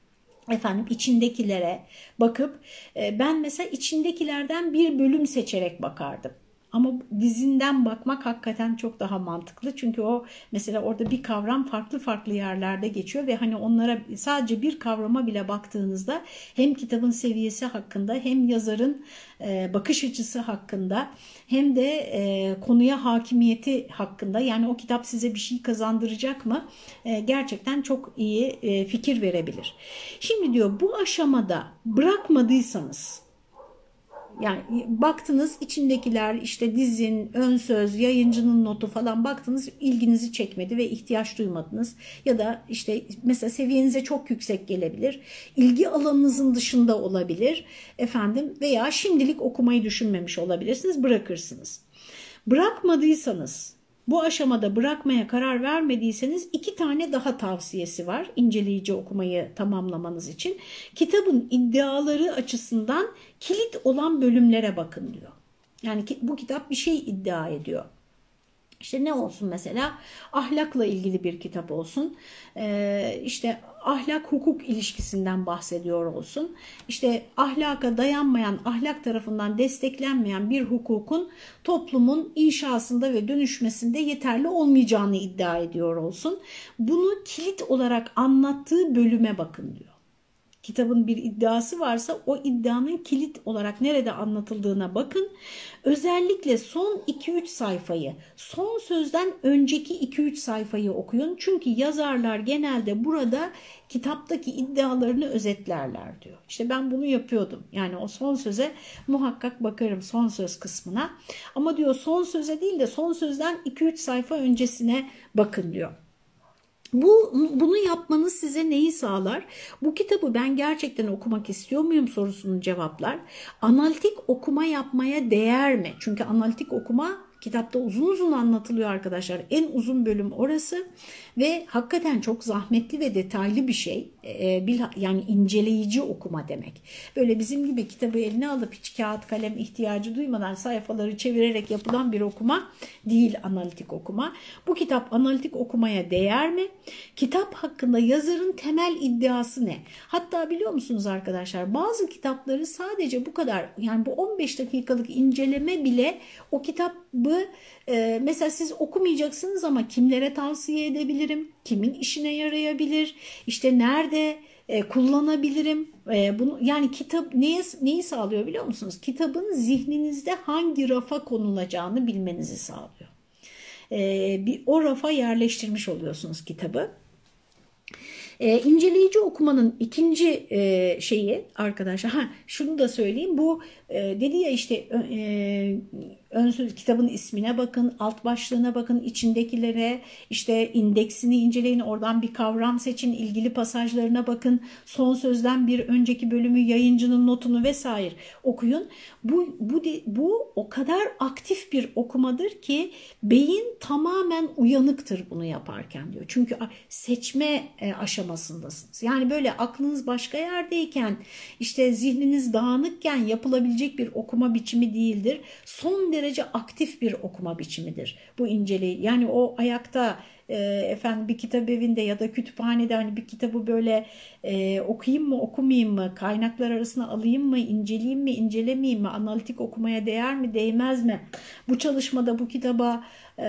efendim içindekilere bakıp e, ben mesela içindekilerden bir bölüm seçerek bakardım. Ama dizinden bakmak hakikaten çok daha mantıklı. Çünkü o mesela orada bir kavram farklı farklı yerlerde geçiyor ve hani onlara sadece bir kavrama bile baktığınızda hem kitabın seviyesi hakkında hem yazarın e, bakış açısı hakkında hem de e, konuya hakimiyeti hakkında yani o kitap size bir şey kazandıracak mı e, gerçekten çok iyi fikir verebilir. Şimdi diyor bu aşamada bırakmadıysanız yani baktınız içindekiler işte dizin, ön söz, yayıncının notu falan baktınız ilginizi çekmedi ve ihtiyaç duymadınız. Ya da işte mesela seviyenize çok yüksek gelebilir. ilgi alanınızın dışında olabilir efendim veya şimdilik okumayı düşünmemiş olabilirsiniz bırakırsınız. Bırakmadıysanız bu aşamada bırakmaya karar vermediyseniz iki tane daha tavsiyesi var inceleyici okumayı tamamlamanız için. Kitabın iddiaları açısından kilit olan bölümlere bakın diyor. Yani bu kitap bir şey iddia ediyor. İşte ne olsun mesela ahlakla ilgili bir kitap olsun. Ee, işte ahlak hukuk ilişkisinden bahsediyor olsun. İşte ahlaka dayanmayan, ahlak tarafından desteklenmeyen bir hukukun toplumun inşasında ve dönüşmesinde yeterli olmayacağını iddia ediyor olsun. Bunu kilit olarak anlattığı bölüme bakın diyor kitabın bir iddiası varsa o iddianın kilit olarak nerede anlatıldığına bakın. Özellikle son 2-3 sayfayı, son sözden önceki 2-3 sayfayı okuyun. Çünkü yazarlar genelde burada kitaptaki iddialarını özetlerler diyor. İşte ben bunu yapıyordum. Yani o son söze muhakkak bakarım son söz kısmına. Ama diyor son söze değil de son sözden 2-3 sayfa öncesine bakın diyor. Bu, bunu yapmanız size neyi sağlar? Bu kitabı ben gerçekten okumak istiyor muyum sorusunun cevaplar. Analitik okuma yapmaya değer mi? Çünkü analitik okuma Kitapta uzun uzun anlatılıyor arkadaşlar. En uzun bölüm orası ve hakikaten çok zahmetli ve detaylı bir şey. Ee, yani inceleyici okuma demek. Böyle bizim gibi kitabı eline alıp hiç kağıt kalem ihtiyacı duymadan sayfaları çevirerek yapılan bir okuma değil analitik okuma. Bu kitap analitik okumaya değer mi? Kitap hakkında yazarın temel iddiası ne? Hatta biliyor musunuz arkadaşlar bazı kitapları sadece bu kadar yani bu 15 dakikalık inceleme bile o kitabı e, mesela siz okumayacaksınız ama kimlere tavsiye edebilirim? Kimin işine yarayabilir? İşte nerede e, kullanabilirim? E, bunu yani kitap neyi, neyi sağlıyor biliyor musunuz? Kitabın zihninizde hangi rafa konulacağını bilmenizi sağlıyor. E, bir o rafa yerleştirmiş oluyorsunuz kitabı. E, inceleyici okumanın ikinci e, şeyi arkadaşlar, ha, şunu da söyleyeyim bu dedi ya işte e, ön söz, kitabın ismine bakın, alt başlığına bakın, içindekilere, işte indeksini inceleyin, oradan bir kavram seçin, ilgili pasajlarına bakın, son sözden bir önceki bölümü, yayıncının notunu vesaire okuyun. Bu, bu, bu o kadar aktif bir okumadır ki beyin tamamen uyanıktır bunu yaparken diyor. Çünkü seçme e, aşamasındasınız. Yani böyle aklınız başka yerdeyken, işte zihniniz dağınıkken yapılabilecek bir okuma biçimi değildir. Son derece aktif bir okuma biçimidir bu inceleyi. Yani o ayakta e, efendim bir kitap evinde ya da kütüphanede hani bir kitabı böyle e, okuyayım mı okumayayım mı kaynaklar arasına alayım mı inceleyeyim mi incelemeyeyim mi analitik okumaya değer mi değmez mi bu çalışmada bu kitaba e,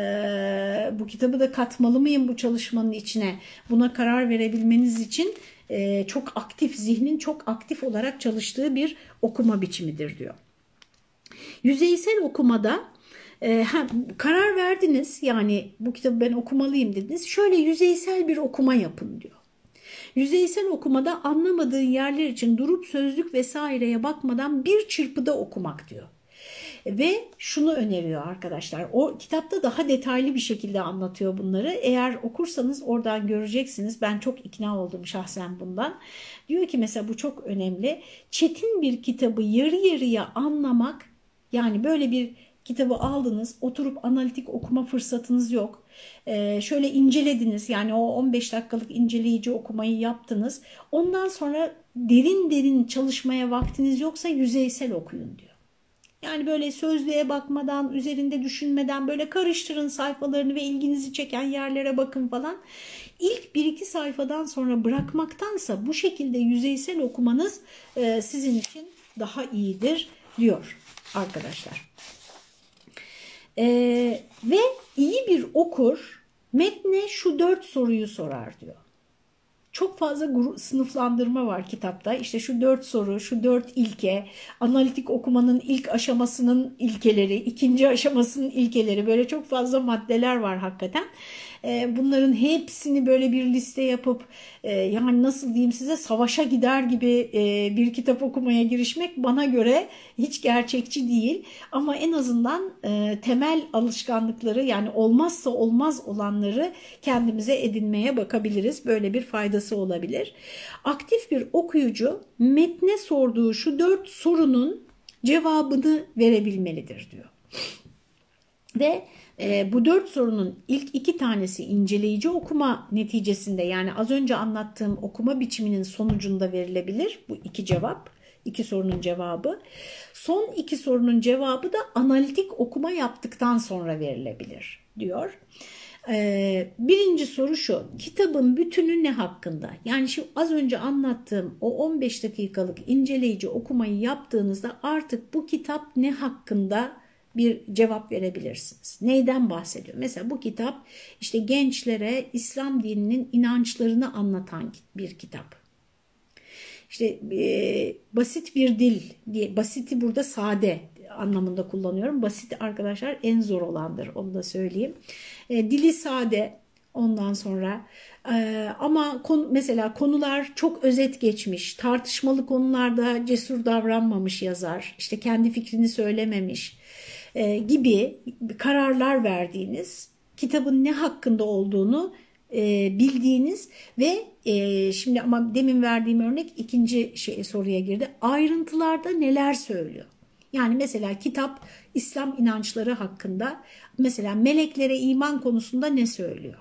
bu kitabı da katmalı mıyım bu çalışmanın içine buna karar verebilmeniz için e, çok aktif zihnin çok aktif olarak çalıştığı bir okuma biçimidir diyor. Yüzeysel okumada e, ha, karar verdiniz yani bu kitabı ben okumalıyım dediniz. Şöyle yüzeysel bir okuma yapın diyor. Yüzeysel okumada anlamadığın yerler için durup sözlük vesaireye bakmadan bir çırpıda okumak diyor. Ve şunu öneriyor arkadaşlar. O kitapta daha detaylı bir şekilde anlatıyor bunları. Eğer okursanız oradan göreceksiniz. Ben çok ikna oldum şahsen bundan. Diyor ki mesela bu çok önemli. Çetin bir kitabı yarı yarıya anlamak yani böyle bir kitabı aldınız, oturup analitik okuma fırsatınız yok. Ee, şöyle incelediniz yani o 15 dakikalık inceleyici okumayı yaptınız. Ondan sonra derin derin çalışmaya vaktiniz yoksa yüzeysel okuyun diyor. Yani böyle sözlüğe bakmadan, üzerinde düşünmeden böyle karıştırın sayfalarını ve ilginizi çeken yerlere bakın falan. İlk bir iki sayfadan sonra bırakmaktansa bu şekilde yüzeysel okumanız e, sizin için daha iyidir diyor arkadaşlar. Ee, ve iyi bir okur metne şu dört soruyu sorar diyor. Çok fazla sınıflandırma var kitapta. İşte şu dört soru, şu dört ilke, analitik okumanın ilk aşamasının ilkeleri, ikinci aşamasının ilkeleri böyle çok fazla maddeler var hakikaten. Ee, bunların hepsini böyle bir liste yapıp e, yani nasıl diyeyim size savaşa gider gibi e, bir kitap okumaya girişmek bana göre hiç gerçekçi değil. Ama en azından e, temel alışkanlıkları yani olmazsa olmaz olanları kendimize edinmeye bakabiliriz. Böyle bir faydası olabilir. Aktif bir okuyucu metne sorduğu şu dört sorunun cevabını verebilmelidir diyor. Ve e, bu dört sorunun ilk iki tanesi inceleyici okuma neticesinde yani az önce anlattığım okuma biçiminin sonucunda verilebilir. Bu iki cevap, iki sorunun cevabı. Son iki sorunun cevabı da analitik okuma yaptıktan sonra verilebilir diyor. Ee, birinci soru şu, kitabın bütünü ne hakkında? Yani şu az önce anlattığım o 15 dakikalık inceleyici okumayı yaptığınızda artık bu kitap ne hakkında bir cevap verebilirsiniz. Neyden bahsediyor? Mesela bu kitap işte gençlere İslam dininin inançlarını anlatan bir kitap. İşte e, basit bir dil diye basiti burada sade anlamında kullanıyorum. Basit arkadaşlar en zor olandır onu da söyleyeyim. E, dili sade ondan sonra e, ama konu, mesela konular çok özet geçmiş. Tartışmalı konularda cesur davranmamış yazar. İşte kendi fikrini söylememiş e, gibi kararlar verdiğiniz, kitabın ne hakkında olduğunu e, bildiğiniz ve e, şimdi ama demin verdiğim örnek ikinci şey, soruya girdi. Ayrıntılarda neler söylüyor? Yani mesela kitap İslam inançları hakkında mesela meleklere iman konusunda ne söylüyor?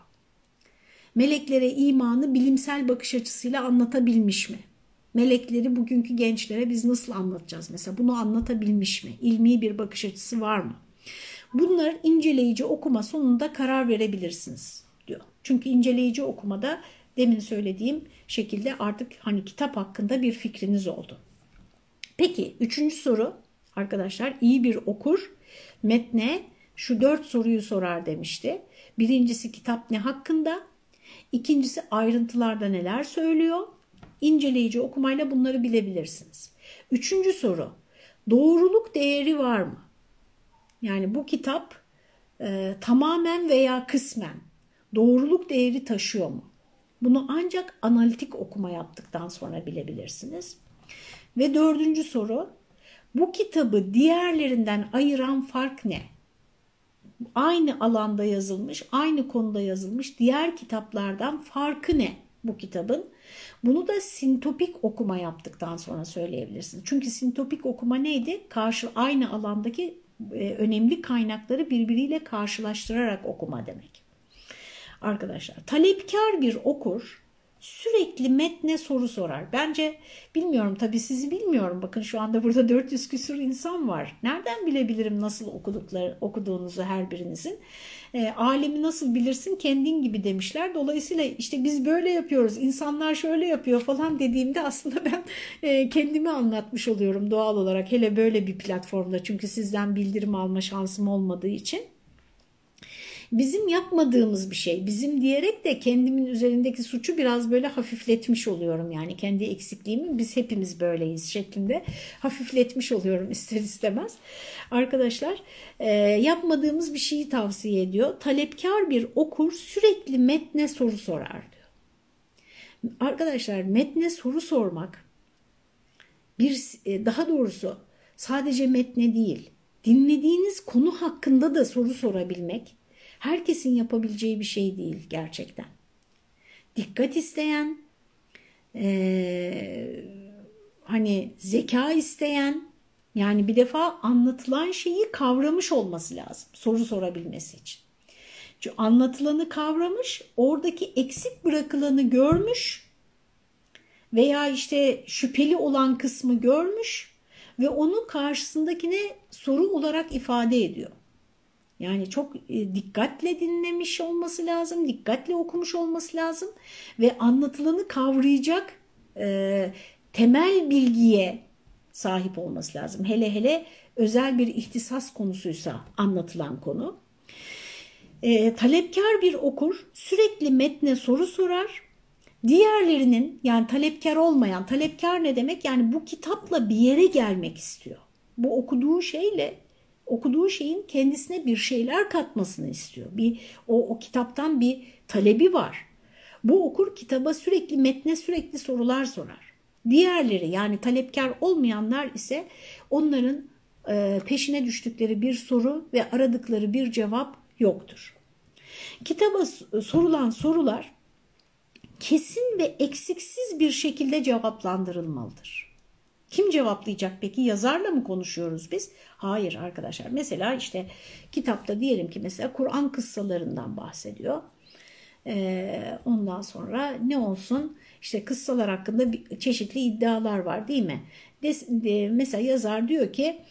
Meleklere imanı bilimsel bakış açısıyla anlatabilmiş mi? Melekleri bugünkü gençlere biz nasıl anlatacağız mesela? Bunu anlatabilmiş mi? İlmi bir bakış açısı var mı? Bunlar inceleyici okuma sonunda karar verebilirsiniz diyor. Çünkü inceleyici okumada demin söylediğim şekilde artık hani kitap hakkında bir fikriniz oldu. Peki üçüncü soru arkadaşlar iyi bir okur metne şu dört soruyu sorar demişti. Birincisi kitap ne hakkında? İkincisi ayrıntılarda neler söylüyor? İnceleyici okumayla bunları bilebilirsiniz. Üçüncü soru, doğruluk değeri var mı? Yani bu kitap e, tamamen veya kısmen doğruluk değeri taşıyor mu? Bunu ancak analitik okuma yaptıktan sonra bilebilirsiniz. Ve dördüncü soru, bu kitabı diğerlerinden ayıran fark ne? aynı alanda yazılmış, aynı konuda yazılmış diğer kitaplardan farkı ne bu kitabın? Bunu da sintopik okuma yaptıktan sonra söyleyebilirsiniz. Çünkü sintopik okuma neydi? Karşı aynı alandaki e, önemli kaynakları birbiriyle karşılaştırarak okuma demek. Arkadaşlar talepkar bir okur sürekli metne soru sorar. Bence bilmiyorum tabii sizi bilmiyorum. Bakın şu anda burada 400 küsur insan var. Nereden bilebilirim nasıl okudukları, okuduğunuzu her birinizin? E, alemi nasıl bilirsin kendin gibi demişler. Dolayısıyla işte biz böyle yapıyoruz, insanlar şöyle yapıyor falan dediğimde aslında ben e, kendimi anlatmış oluyorum doğal olarak. Hele böyle bir platformda çünkü sizden bildirim alma şansım olmadığı için bizim yapmadığımız bir şey. Bizim diyerek de kendimin üzerindeki suçu biraz böyle hafifletmiş oluyorum. Yani kendi eksikliğimi biz hepimiz böyleyiz şeklinde hafifletmiş oluyorum ister istemez. Arkadaşlar e, yapmadığımız bir şeyi tavsiye ediyor. Talepkar bir okur sürekli metne soru sorar diyor. Arkadaşlar metne soru sormak bir e, daha doğrusu sadece metne değil dinlediğiniz konu hakkında da soru sorabilmek herkesin yapabileceği bir şey değil gerçekten. Dikkat isteyen, e, hani zeka isteyen, yani bir defa anlatılan şeyi kavramış olması lazım soru sorabilmesi için. Çünkü anlatılanı kavramış, oradaki eksik bırakılanı görmüş veya işte şüpheli olan kısmı görmüş ve onu karşısındakine soru olarak ifade ediyor. Yani çok e, dikkatle dinlemiş olması lazım, dikkatle okumuş olması lazım ve anlatılanı kavrayacak e, temel bilgiye sahip olması lazım. Hele hele özel bir ihtisas konusuysa anlatılan konu. E, talepkar bir okur sürekli metne soru sorar. Diğerlerinin yani talepkar olmayan, talepkar ne demek? Yani bu kitapla bir yere gelmek istiyor. Bu okuduğu şeyle okuduğu şeyin kendisine bir şeyler katmasını istiyor. Bir o, o kitaptan bir talebi var. Bu okur kitaba sürekli metne sürekli sorular sorar. Diğerleri yani talepkar olmayanlar ise onların e, peşine düştükleri bir soru ve aradıkları bir cevap yoktur. Kitaba sorulan sorular kesin ve eksiksiz bir şekilde cevaplandırılmalıdır. Kim cevaplayacak peki? Yazarla mı konuşuyoruz biz? Hayır arkadaşlar. Mesela işte kitapta diyelim ki mesela Kur'an kıssalarından bahsediyor. Ee, ondan sonra ne olsun? İşte kıssalar hakkında bir, çeşitli iddialar var değil mi? De, de, mesela yazar diyor ki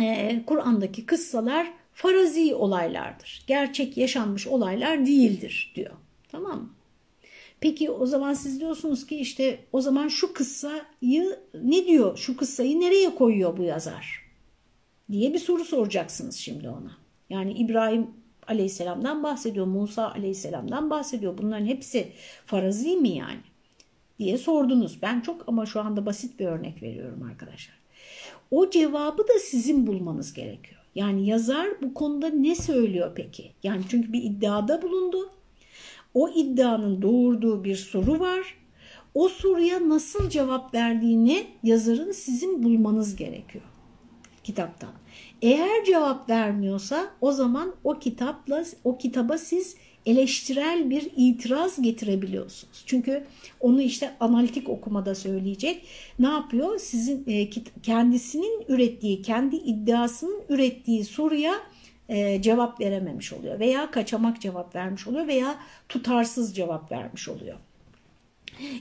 e, Kur'an'daki kıssalar farazi olaylardır. Gerçek yaşanmış olaylar değildir diyor. Tamam mı? Peki o zaman siz diyorsunuz ki işte o zaman şu kıssayı ne diyor? Şu kıssayı nereye koyuyor bu yazar? Diye bir soru soracaksınız şimdi ona. Yani İbrahim aleyhisselamdan bahsediyor, Musa aleyhisselamdan bahsediyor. Bunların hepsi farazi mi yani? Diye sordunuz. Ben çok ama şu anda basit bir örnek veriyorum arkadaşlar. O cevabı da sizin bulmanız gerekiyor. Yani yazar bu konuda ne söylüyor peki? Yani çünkü bir iddiada bulundu o iddianın doğurduğu bir soru var. O soruya nasıl cevap verdiğini yazarın sizin bulmanız gerekiyor kitaptan. Eğer cevap vermiyorsa o zaman o kitapla o kitaba siz eleştirel bir itiraz getirebiliyorsunuz. Çünkü onu işte analitik okumada söyleyecek. Ne yapıyor? Sizin e, kendisinin ürettiği, kendi iddiasının ürettiği soruya e, cevap verememiş oluyor veya kaçamak cevap vermiş oluyor veya tutarsız cevap vermiş oluyor.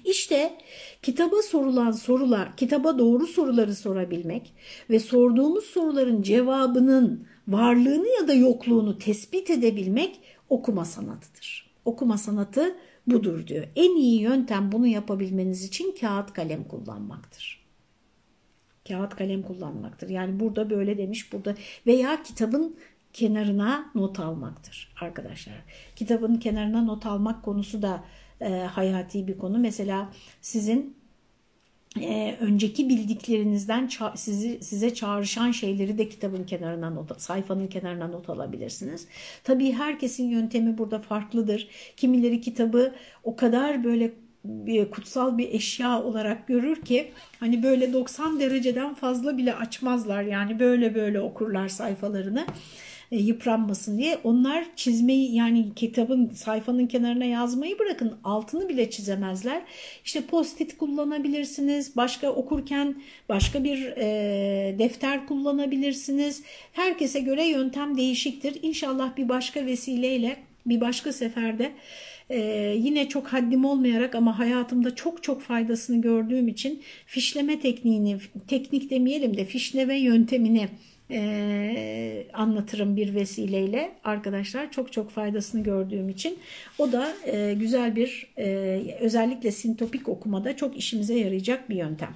İşte kitaba sorulan sorular, kitaba doğru soruları sorabilmek ve sorduğumuz soruların cevabının varlığını ya da yokluğunu tespit edebilmek okuma sanatıdır. Okuma sanatı budur diyor. En iyi yöntem bunu yapabilmeniz için kağıt kalem kullanmaktır. Kağıt kalem kullanmaktır. Yani burada böyle demiş, burada veya kitabın kenarına not almaktır arkadaşlar. Kitabın kenarına not almak konusu da e, hayati bir konu. Mesela sizin e, önceki bildiklerinizden sizi size çağrışan şeyleri de kitabın kenarına not, sayfanın kenarına not alabilirsiniz. Tabii herkesin yöntemi burada farklıdır. Kimileri kitabı o kadar böyle bir kutsal bir eşya olarak görür ki hani böyle 90 dereceden fazla bile açmazlar yani böyle böyle okurlar sayfalarını e, yıpranmasın diye. Onlar çizmeyi yani kitabın sayfanın kenarına yazmayı bırakın altını bile çizemezler. İşte post-it kullanabilirsiniz. Başka okurken başka bir e, defter kullanabilirsiniz. Herkese göre yöntem değişiktir. İnşallah bir başka vesileyle bir başka seferde ee, yine çok haddim olmayarak ama hayatımda çok çok faydasını gördüğüm için fişleme tekniğini, teknik demeyelim de fişleme yöntemini e, anlatırım bir vesileyle arkadaşlar. Çok çok faydasını gördüğüm için. O da e, güzel bir e, özellikle sintopik okumada çok işimize yarayacak bir yöntem.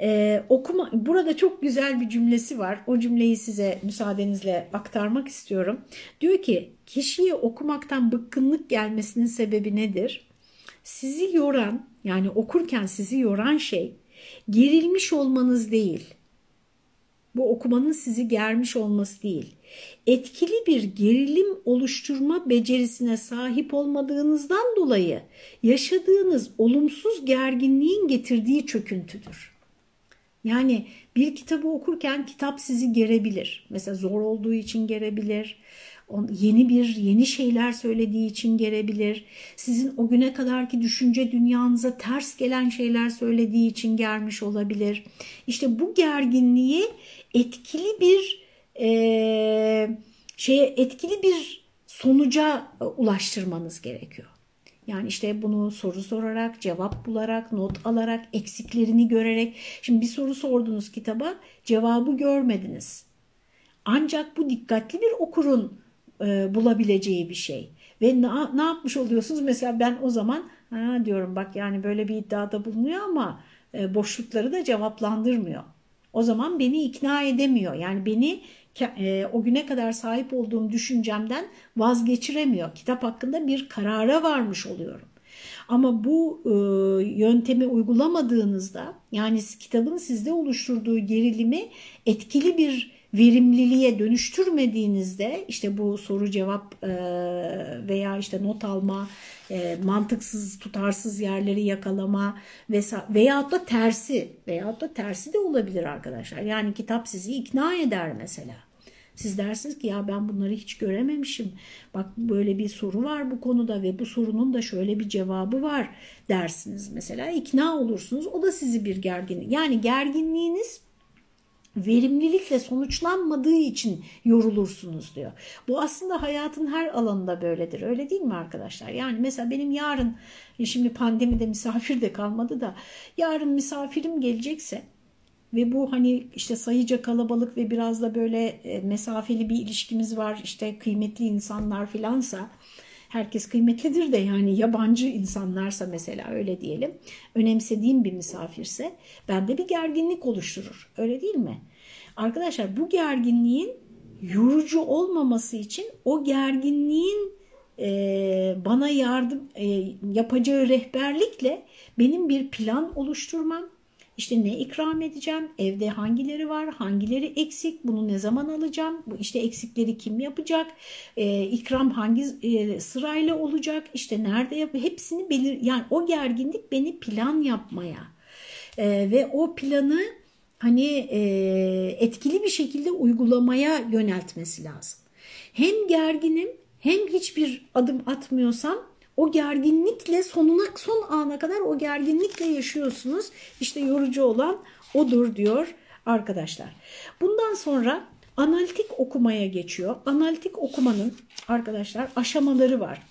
Ee, okuma burada çok güzel bir cümlesi var. O cümleyi size müsaadenizle aktarmak istiyorum. Diyor ki kişiye okumaktan bıkkınlık gelmesinin sebebi nedir? Sizi yoran yani okurken sizi yoran şey gerilmiş olmanız değil. Bu okumanın sizi germiş olması değil. Etkili bir gerilim oluşturma becerisine sahip olmadığınızdan dolayı yaşadığınız olumsuz gerginliğin getirdiği çöküntüdür. Yani bir kitabı okurken kitap sizi gerebilir. Mesela zor olduğu için gerebilir. Yeni bir yeni şeyler söylediği için gerebilir. Sizin o güne kadarki düşünce dünyanıza ters gelen şeyler söylediği için germiş olabilir. İşte bu gerginliği etkili bir e, şeye etkili bir sonuca ulaştırmanız gerekiyor. Yani işte bunu soru sorarak, cevap bularak, not alarak, eksiklerini görerek. Şimdi bir soru sordunuz kitaba, cevabı görmediniz. Ancak bu dikkatli bir okurun e, bulabileceği bir şey. Ve ne, ne yapmış oluyorsunuz? Mesela ben o zaman ha diyorum bak yani böyle bir iddiada bulunuyor ama e, boşlukları da cevaplandırmıyor. O zaman beni ikna edemiyor. Yani beni e, o güne kadar sahip olduğum düşüncemden vazgeçiremiyor. Kitap hakkında bir karara varmış oluyorum. Ama bu e, yöntemi uygulamadığınızda yani kitabın sizde oluşturduğu gerilimi etkili bir verimliliğe dönüştürmediğinizde işte bu soru cevap e, veya işte not alma, e, mantıksız tutarsız yerleri yakalama vesaire veyahut da tersi veyahut da tersi de olabilir arkadaşlar. Yani kitap sizi ikna eder mesela. Siz dersiniz ki ya ben bunları hiç görememişim. Bak böyle bir soru var bu konuda ve bu sorunun da şöyle bir cevabı var dersiniz mesela. ikna olursunuz. O da sizi bir gerginlik. Yani gerginliğiniz verimlilikle sonuçlanmadığı için yorulursunuz diyor. Bu aslında hayatın her alanında böyledir. Öyle değil mi arkadaşlar? Yani mesela benim yarın şimdi pandemide misafir de kalmadı da yarın misafirim gelecekse ve bu hani işte sayıca kalabalık ve biraz da böyle e, mesafeli bir ilişkimiz var işte kıymetli insanlar filansa herkes kıymetlidir de yani yabancı insanlarsa mesela öyle diyelim önemsediğim bir misafirse bende bir gerginlik oluşturur öyle değil mi? Arkadaşlar bu gerginliğin yorucu olmaması için o gerginliğin e, bana yardım e, yapacağı rehberlikle benim bir plan oluşturmam işte ne ikram edeceğim, evde hangileri var, hangileri eksik, bunu ne zaman alacağım, bu işte eksikleri kim yapacak, ee, ikram hangi e, sırayla olacak, işte nerede yap, hepsini belir, yani o gerginlik beni plan yapmaya e, ve o planı hani e, etkili bir şekilde uygulamaya yöneltmesi lazım. Hem gerginim hem hiçbir adım atmıyorsam o gerginlikle sonuna son ana kadar o gerginlikle yaşıyorsunuz. İşte yorucu olan odur diyor arkadaşlar. Bundan sonra analitik okumaya geçiyor. Analitik okumanın arkadaşlar aşamaları var.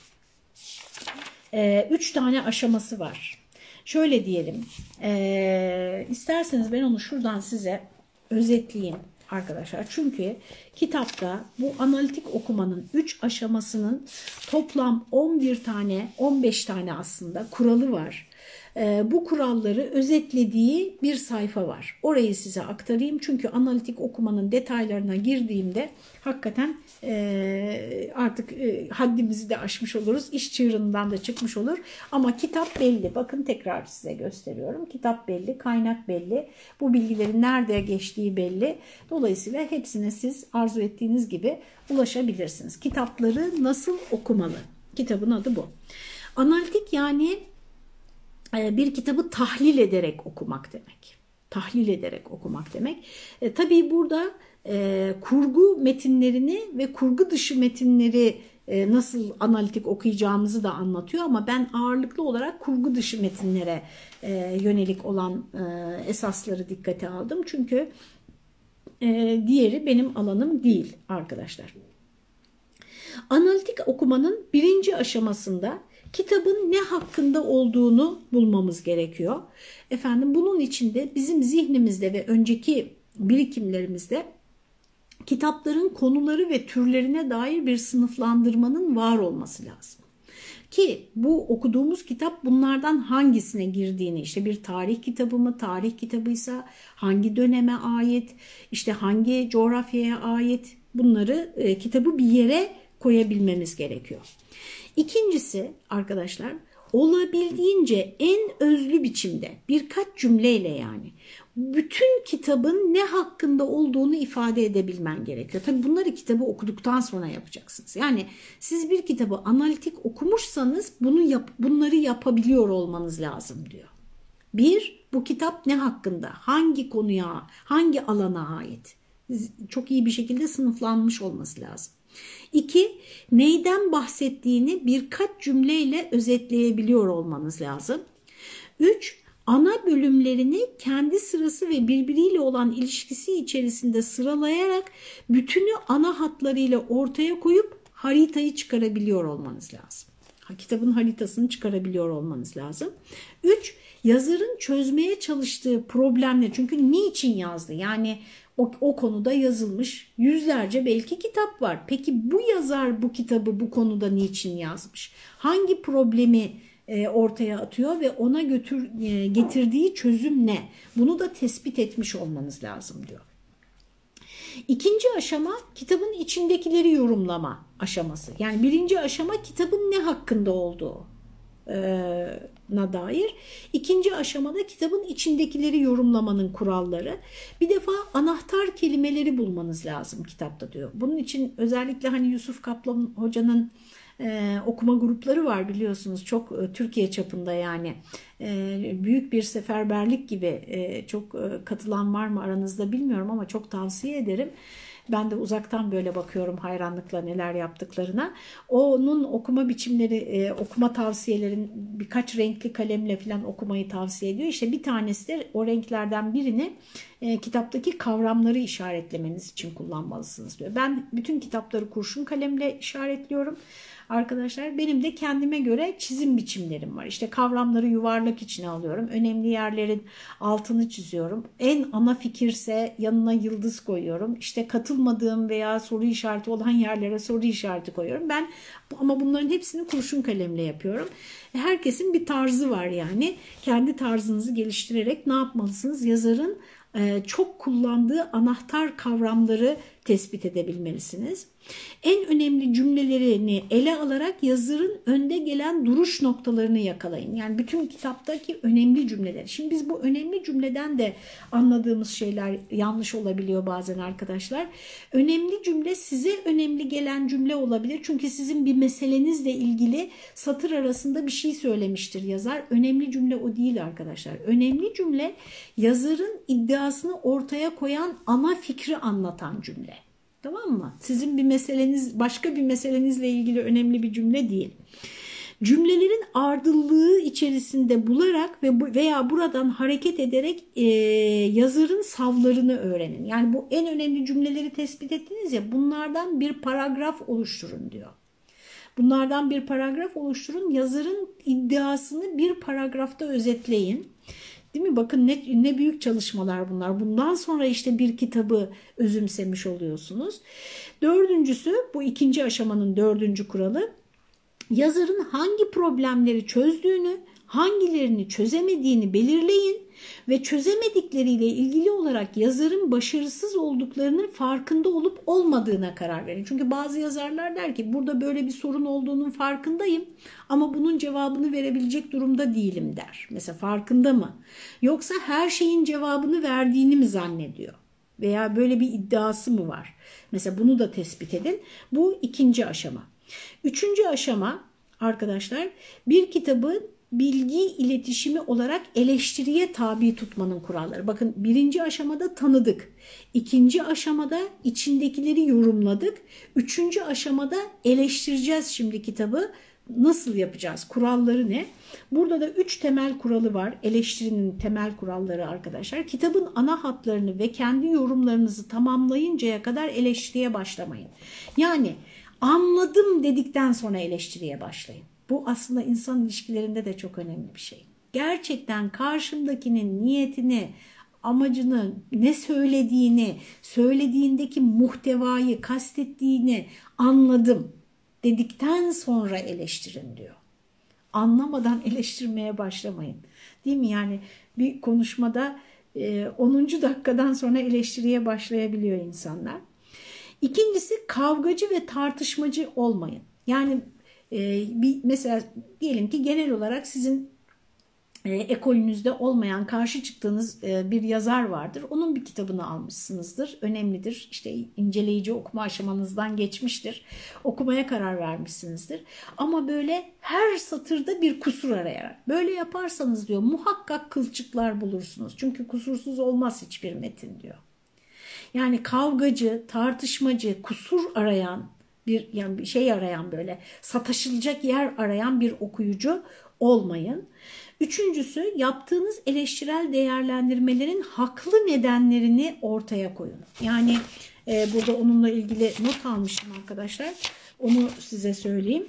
Ee, üç tane aşaması var. Şöyle diyelim. E, isterseniz ben onu şuradan size özetleyeyim arkadaşlar. Çünkü kitapta bu analitik okumanın 3 aşamasının toplam 11 tane 15 tane aslında kuralı var. Ee, bu kuralları özetlediği bir sayfa var. Orayı size aktarayım çünkü analitik okumanın detaylarına girdiğimde hakikaten e, artık e, haddimizi de aşmış oluruz. İş çığırından da çıkmış olur. Ama kitap belli. Bakın tekrar size gösteriyorum. Kitap belli, kaynak belli. Bu bilgilerin nerede geçtiği belli. Dolayısıyla hepsine siz arzu ettiğiniz gibi ulaşabilirsiniz. Kitapları nasıl okumalı? Kitabın adı bu. Analitik yani bir kitabı tahlil ederek okumak demek. tahlil ederek okumak demek. E, tabii burada e, kurgu metinlerini ve kurgu dışı metinleri e, nasıl analitik okuyacağımızı da anlatıyor ama ben ağırlıklı olarak kurgu dışı metinlere e, yönelik olan e, esasları dikkate aldım. Çünkü e, diğeri benim alanım değil arkadaşlar. Analitik okumanın birinci aşamasında kitabın ne hakkında olduğunu bulmamız gerekiyor. Efendim bunun içinde bizim zihnimizde ve önceki birikimlerimizde kitapların konuları ve türlerine dair bir sınıflandırmanın var olması lazım. Ki bu okuduğumuz kitap bunlardan hangisine girdiğini işte bir tarih kitabı mı tarih kitabıysa hangi döneme ait işte hangi coğrafyaya ait bunları e, kitabı bir yere koyabilmemiz gerekiyor. İkincisi arkadaşlar olabildiğince en özlü biçimde birkaç cümleyle yani bütün kitabın ne hakkında olduğunu ifade edebilmen gerekiyor. Tabii bunları kitabı okuduktan sonra yapacaksınız. Yani siz bir kitabı analitik okumuşsanız bunu yap, bunları yapabiliyor olmanız lazım diyor. Bir, bu kitap ne hakkında, hangi konuya, hangi alana ait? Çok iyi bir şekilde sınıflanmış olması lazım. İki, neyden bahsettiğini birkaç cümleyle özetleyebiliyor olmanız lazım. Üç, ana bölümlerini kendi sırası ve birbiriyle olan ilişkisi içerisinde sıralayarak bütünü ana hatlarıyla ortaya koyup haritayı çıkarabiliyor olmanız lazım. Kitabın haritasını çıkarabiliyor olmanız lazım. Üç, yazarın çözmeye çalıştığı problemler. Çünkü niçin yazdı? Yani o, o konuda yazılmış yüzlerce belki kitap var. Peki bu yazar bu kitabı bu konuda niçin yazmış? Hangi problemi e, ortaya atıyor ve ona götür e, getirdiği çözüm ne? Bunu da tespit etmiş olmanız lazım diyor. İkinci aşama kitabın içindekileri yorumlama aşaması. Yani birinci aşama kitabın ne hakkında olduğu na dair. İkinci aşamada kitabın içindekileri yorumlamanın kuralları. Bir defa anahtar kelimeleri bulmanız lazım kitapta diyor. Bunun için özellikle hani Yusuf Kaplan hocanın e, okuma grupları var biliyorsunuz çok e, Türkiye çapında yani e, büyük bir seferberlik gibi e, çok e, katılan var mı aranızda bilmiyorum ama çok tavsiye ederim. Ben de uzaktan böyle bakıyorum hayranlıkla neler yaptıklarına. Onun okuma biçimleri, e, okuma tavsiyelerin birkaç renkli kalemle falan okumayı tavsiye ediyor. İşte bir tanesi de o renklerden birini e, kitaptaki kavramları işaretlemeniz için kullanmalısınız diyor. Ben bütün kitapları kurşun kalemle işaretliyorum arkadaşlar. Benim de kendime göre çizim biçimlerim var. İşte kavramları yuvarlak içine alıyorum. Önemli yerlerin altını çiziyorum. En ana fikirse yanına yıldız koyuyorum. İşte katılmadığım veya soru işareti olan yerlere soru işareti koyuyorum. Ben ama bunların hepsini kurşun kalemle yapıyorum. Herkesin bir tarzı var yani. Kendi tarzınızı geliştirerek ne yapmalısınız? Yazarın e, çok kullandığı anahtar kavramları tespit edebilmelisiniz. En önemli cümlelerini ele alarak yazarın önde gelen duruş noktalarını yakalayın. Yani bütün kitaptaki önemli cümleler. Şimdi biz bu önemli cümleden de anladığımız şeyler yanlış olabiliyor bazen arkadaşlar. Önemli cümle size önemli gelen cümle olabilir. Çünkü sizin bir meselenizle ilgili satır arasında bir şey söylemiştir yazar. Önemli cümle o değil arkadaşlar. Önemli cümle yazarın iddiasını ortaya koyan ana fikri anlatan cümle. Tamam mı? Sizin bir meseleniz başka bir meselenizle ilgili önemli bir cümle değil. Cümlelerin ardıllığı içerisinde bularak ve veya buradan hareket ederek e, yazarın savlarını öğrenin. Yani bu en önemli cümleleri tespit ettiniz ya bunlardan bir paragraf oluşturun diyor. Bunlardan bir paragraf oluşturun. Yazarın iddiasını bir paragrafta özetleyin. Değil mi? Bakın ne, ne büyük çalışmalar bunlar. Bundan sonra işte bir kitabı özümsemiş oluyorsunuz. Dördüncüsü bu ikinci aşamanın dördüncü kuralı yazarın hangi problemleri çözdüğünü, hangilerini çözemediğini belirleyin ve çözemedikleriyle ilgili olarak yazarın başarısız olduklarının farkında olup olmadığına karar verin. Çünkü bazı yazarlar der ki burada böyle bir sorun olduğunun farkındayım ama bunun cevabını verebilecek durumda değilim der. Mesela farkında mı? Yoksa her şeyin cevabını verdiğini mi zannediyor? Veya böyle bir iddiası mı var? Mesela bunu da tespit edin. Bu ikinci aşama. Üçüncü aşama arkadaşlar bir kitabın bilgi iletişimi olarak eleştiriye tabi tutmanın kuralları. Bakın birinci aşamada tanıdık. ikinci aşamada içindekileri yorumladık. Üçüncü aşamada eleştireceğiz şimdi kitabı. Nasıl yapacağız? Kuralları ne? Burada da üç temel kuralı var. Eleştirinin temel kuralları arkadaşlar. Kitabın ana hatlarını ve kendi yorumlarınızı tamamlayıncaya kadar eleştiriye başlamayın. Yani anladım dedikten sonra eleştiriye başlayın. Bu aslında insan ilişkilerinde de çok önemli bir şey. Gerçekten karşımdakinin niyetini, amacını, ne söylediğini, söylediğindeki muhtevayı, kastettiğini anladım dedikten sonra eleştirin diyor. Anlamadan eleştirmeye başlamayın. Değil mi? Yani bir konuşmada 10. E, dakikadan sonra eleştiriye başlayabiliyor insanlar. İkincisi kavgacı ve tartışmacı olmayın. Yani e, bir mesela diyelim ki genel olarak sizin e, ekolünüzde olmayan karşı çıktığınız e, bir yazar vardır. Onun bir kitabını almışsınızdır. Önemlidir. İşte inceleyici okuma aşamanızdan geçmiştir. Okumaya karar vermişsinizdir. Ama böyle her satırda bir kusur arayarak. Böyle yaparsanız diyor muhakkak kılçıklar bulursunuz. Çünkü kusursuz olmaz hiçbir metin diyor. Yani kavgacı, tartışmacı, kusur arayan bir yani bir şey arayan böyle sataşılacak yer arayan bir okuyucu olmayın. Üçüncüsü yaptığınız eleştirel değerlendirmelerin haklı nedenlerini ortaya koyun. Yani e, burada onunla ilgili not almışım arkadaşlar. Onu size söyleyeyim.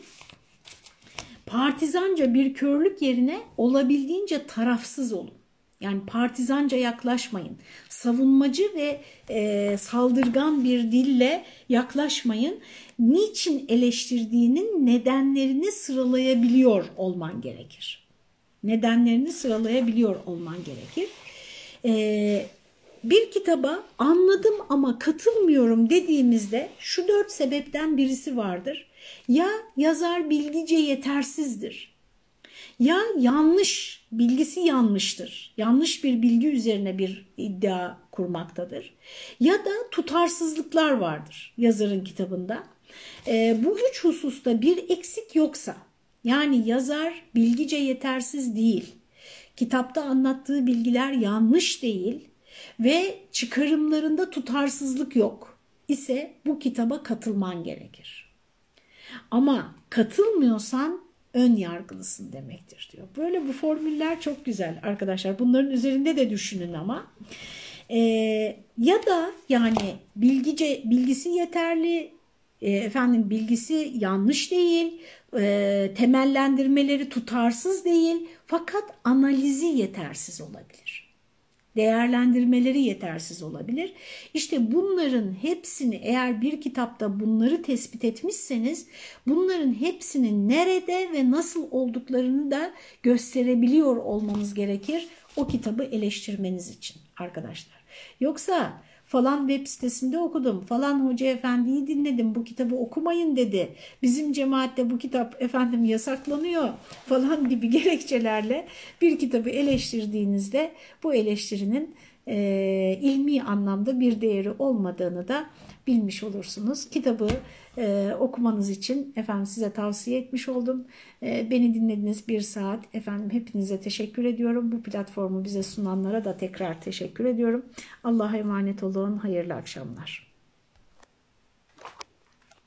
Partizanca bir körlük yerine olabildiğince tarafsız olun. Yani partizanca yaklaşmayın. Savunmacı ve e, saldırgan bir dille yaklaşmayın. Niçin eleştirdiğinin nedenlerini sıralayabiliyor olman gerekir. Nedenlerini sıralayabiliyor olman gerekir. E, bir kitaba anladım ama katılmıyorum dediğimizde şu dört sebepten birisi vardır. Ya yazar bilgice yetersizdir ya yanlış, bilgisi yanlıştır. Yanlış bir bilgi üzerine bir iddia kurmaktadır. Ya da tutarsızlıklar vardır yazarın kitabında. E, bu üç hususta bir eksik yoksa yani yazar bilgice yetersiz değil, kitapta anlattığı bilgiler yanlış değil ve çıkarımlarında tutarsızlık yok ise bu kitaba katılman gerekir. Ama katılmıyorsan ön yargılısın demektir diyor. Böyle bu formüller çok güzel arkadaşlar. Bunların üzerinde de düşünün ama. Ee, ya da yani bilgice bilgisi yeterli, e, efendim bilgisi yanlış değil, e, temellendirmeleri tutarsız değil fakat analizi yetersiz olabilir değerlendirmeleri yetersiz olabilir. İşte bunların hepsini eğer bir kitapta bunları tespit etmişseniz bunların hepsinin nerede ve nasıl olduklarını da gösterebiliyor olmanız gerekir o kitabı eleştirmeniz için arkadaşlar. Yoksa falan web sitesinde okudum, falan hoca efendiyi dinledim, bu kitabı okumayın dedi. Bizim cemaatte bu kitap efendim yasaklanıyor falan gibi gerekçelerle bir kitabı eleştirdiğinizde bu eleştirinin e, ilmi anlamda bir değeri olmadığını da bilmiş olursunuz. Kitabı e, okumanız için efendim size tavsiye etmiş oldum. E, beni dinlediniz bir saat. Efendim hepinize teşekkür ediyorum. Bu platformu bize sunanlara da tekrar teşekkür ediyorum. Allah'a emanet olun. Hayırlı akşamlar.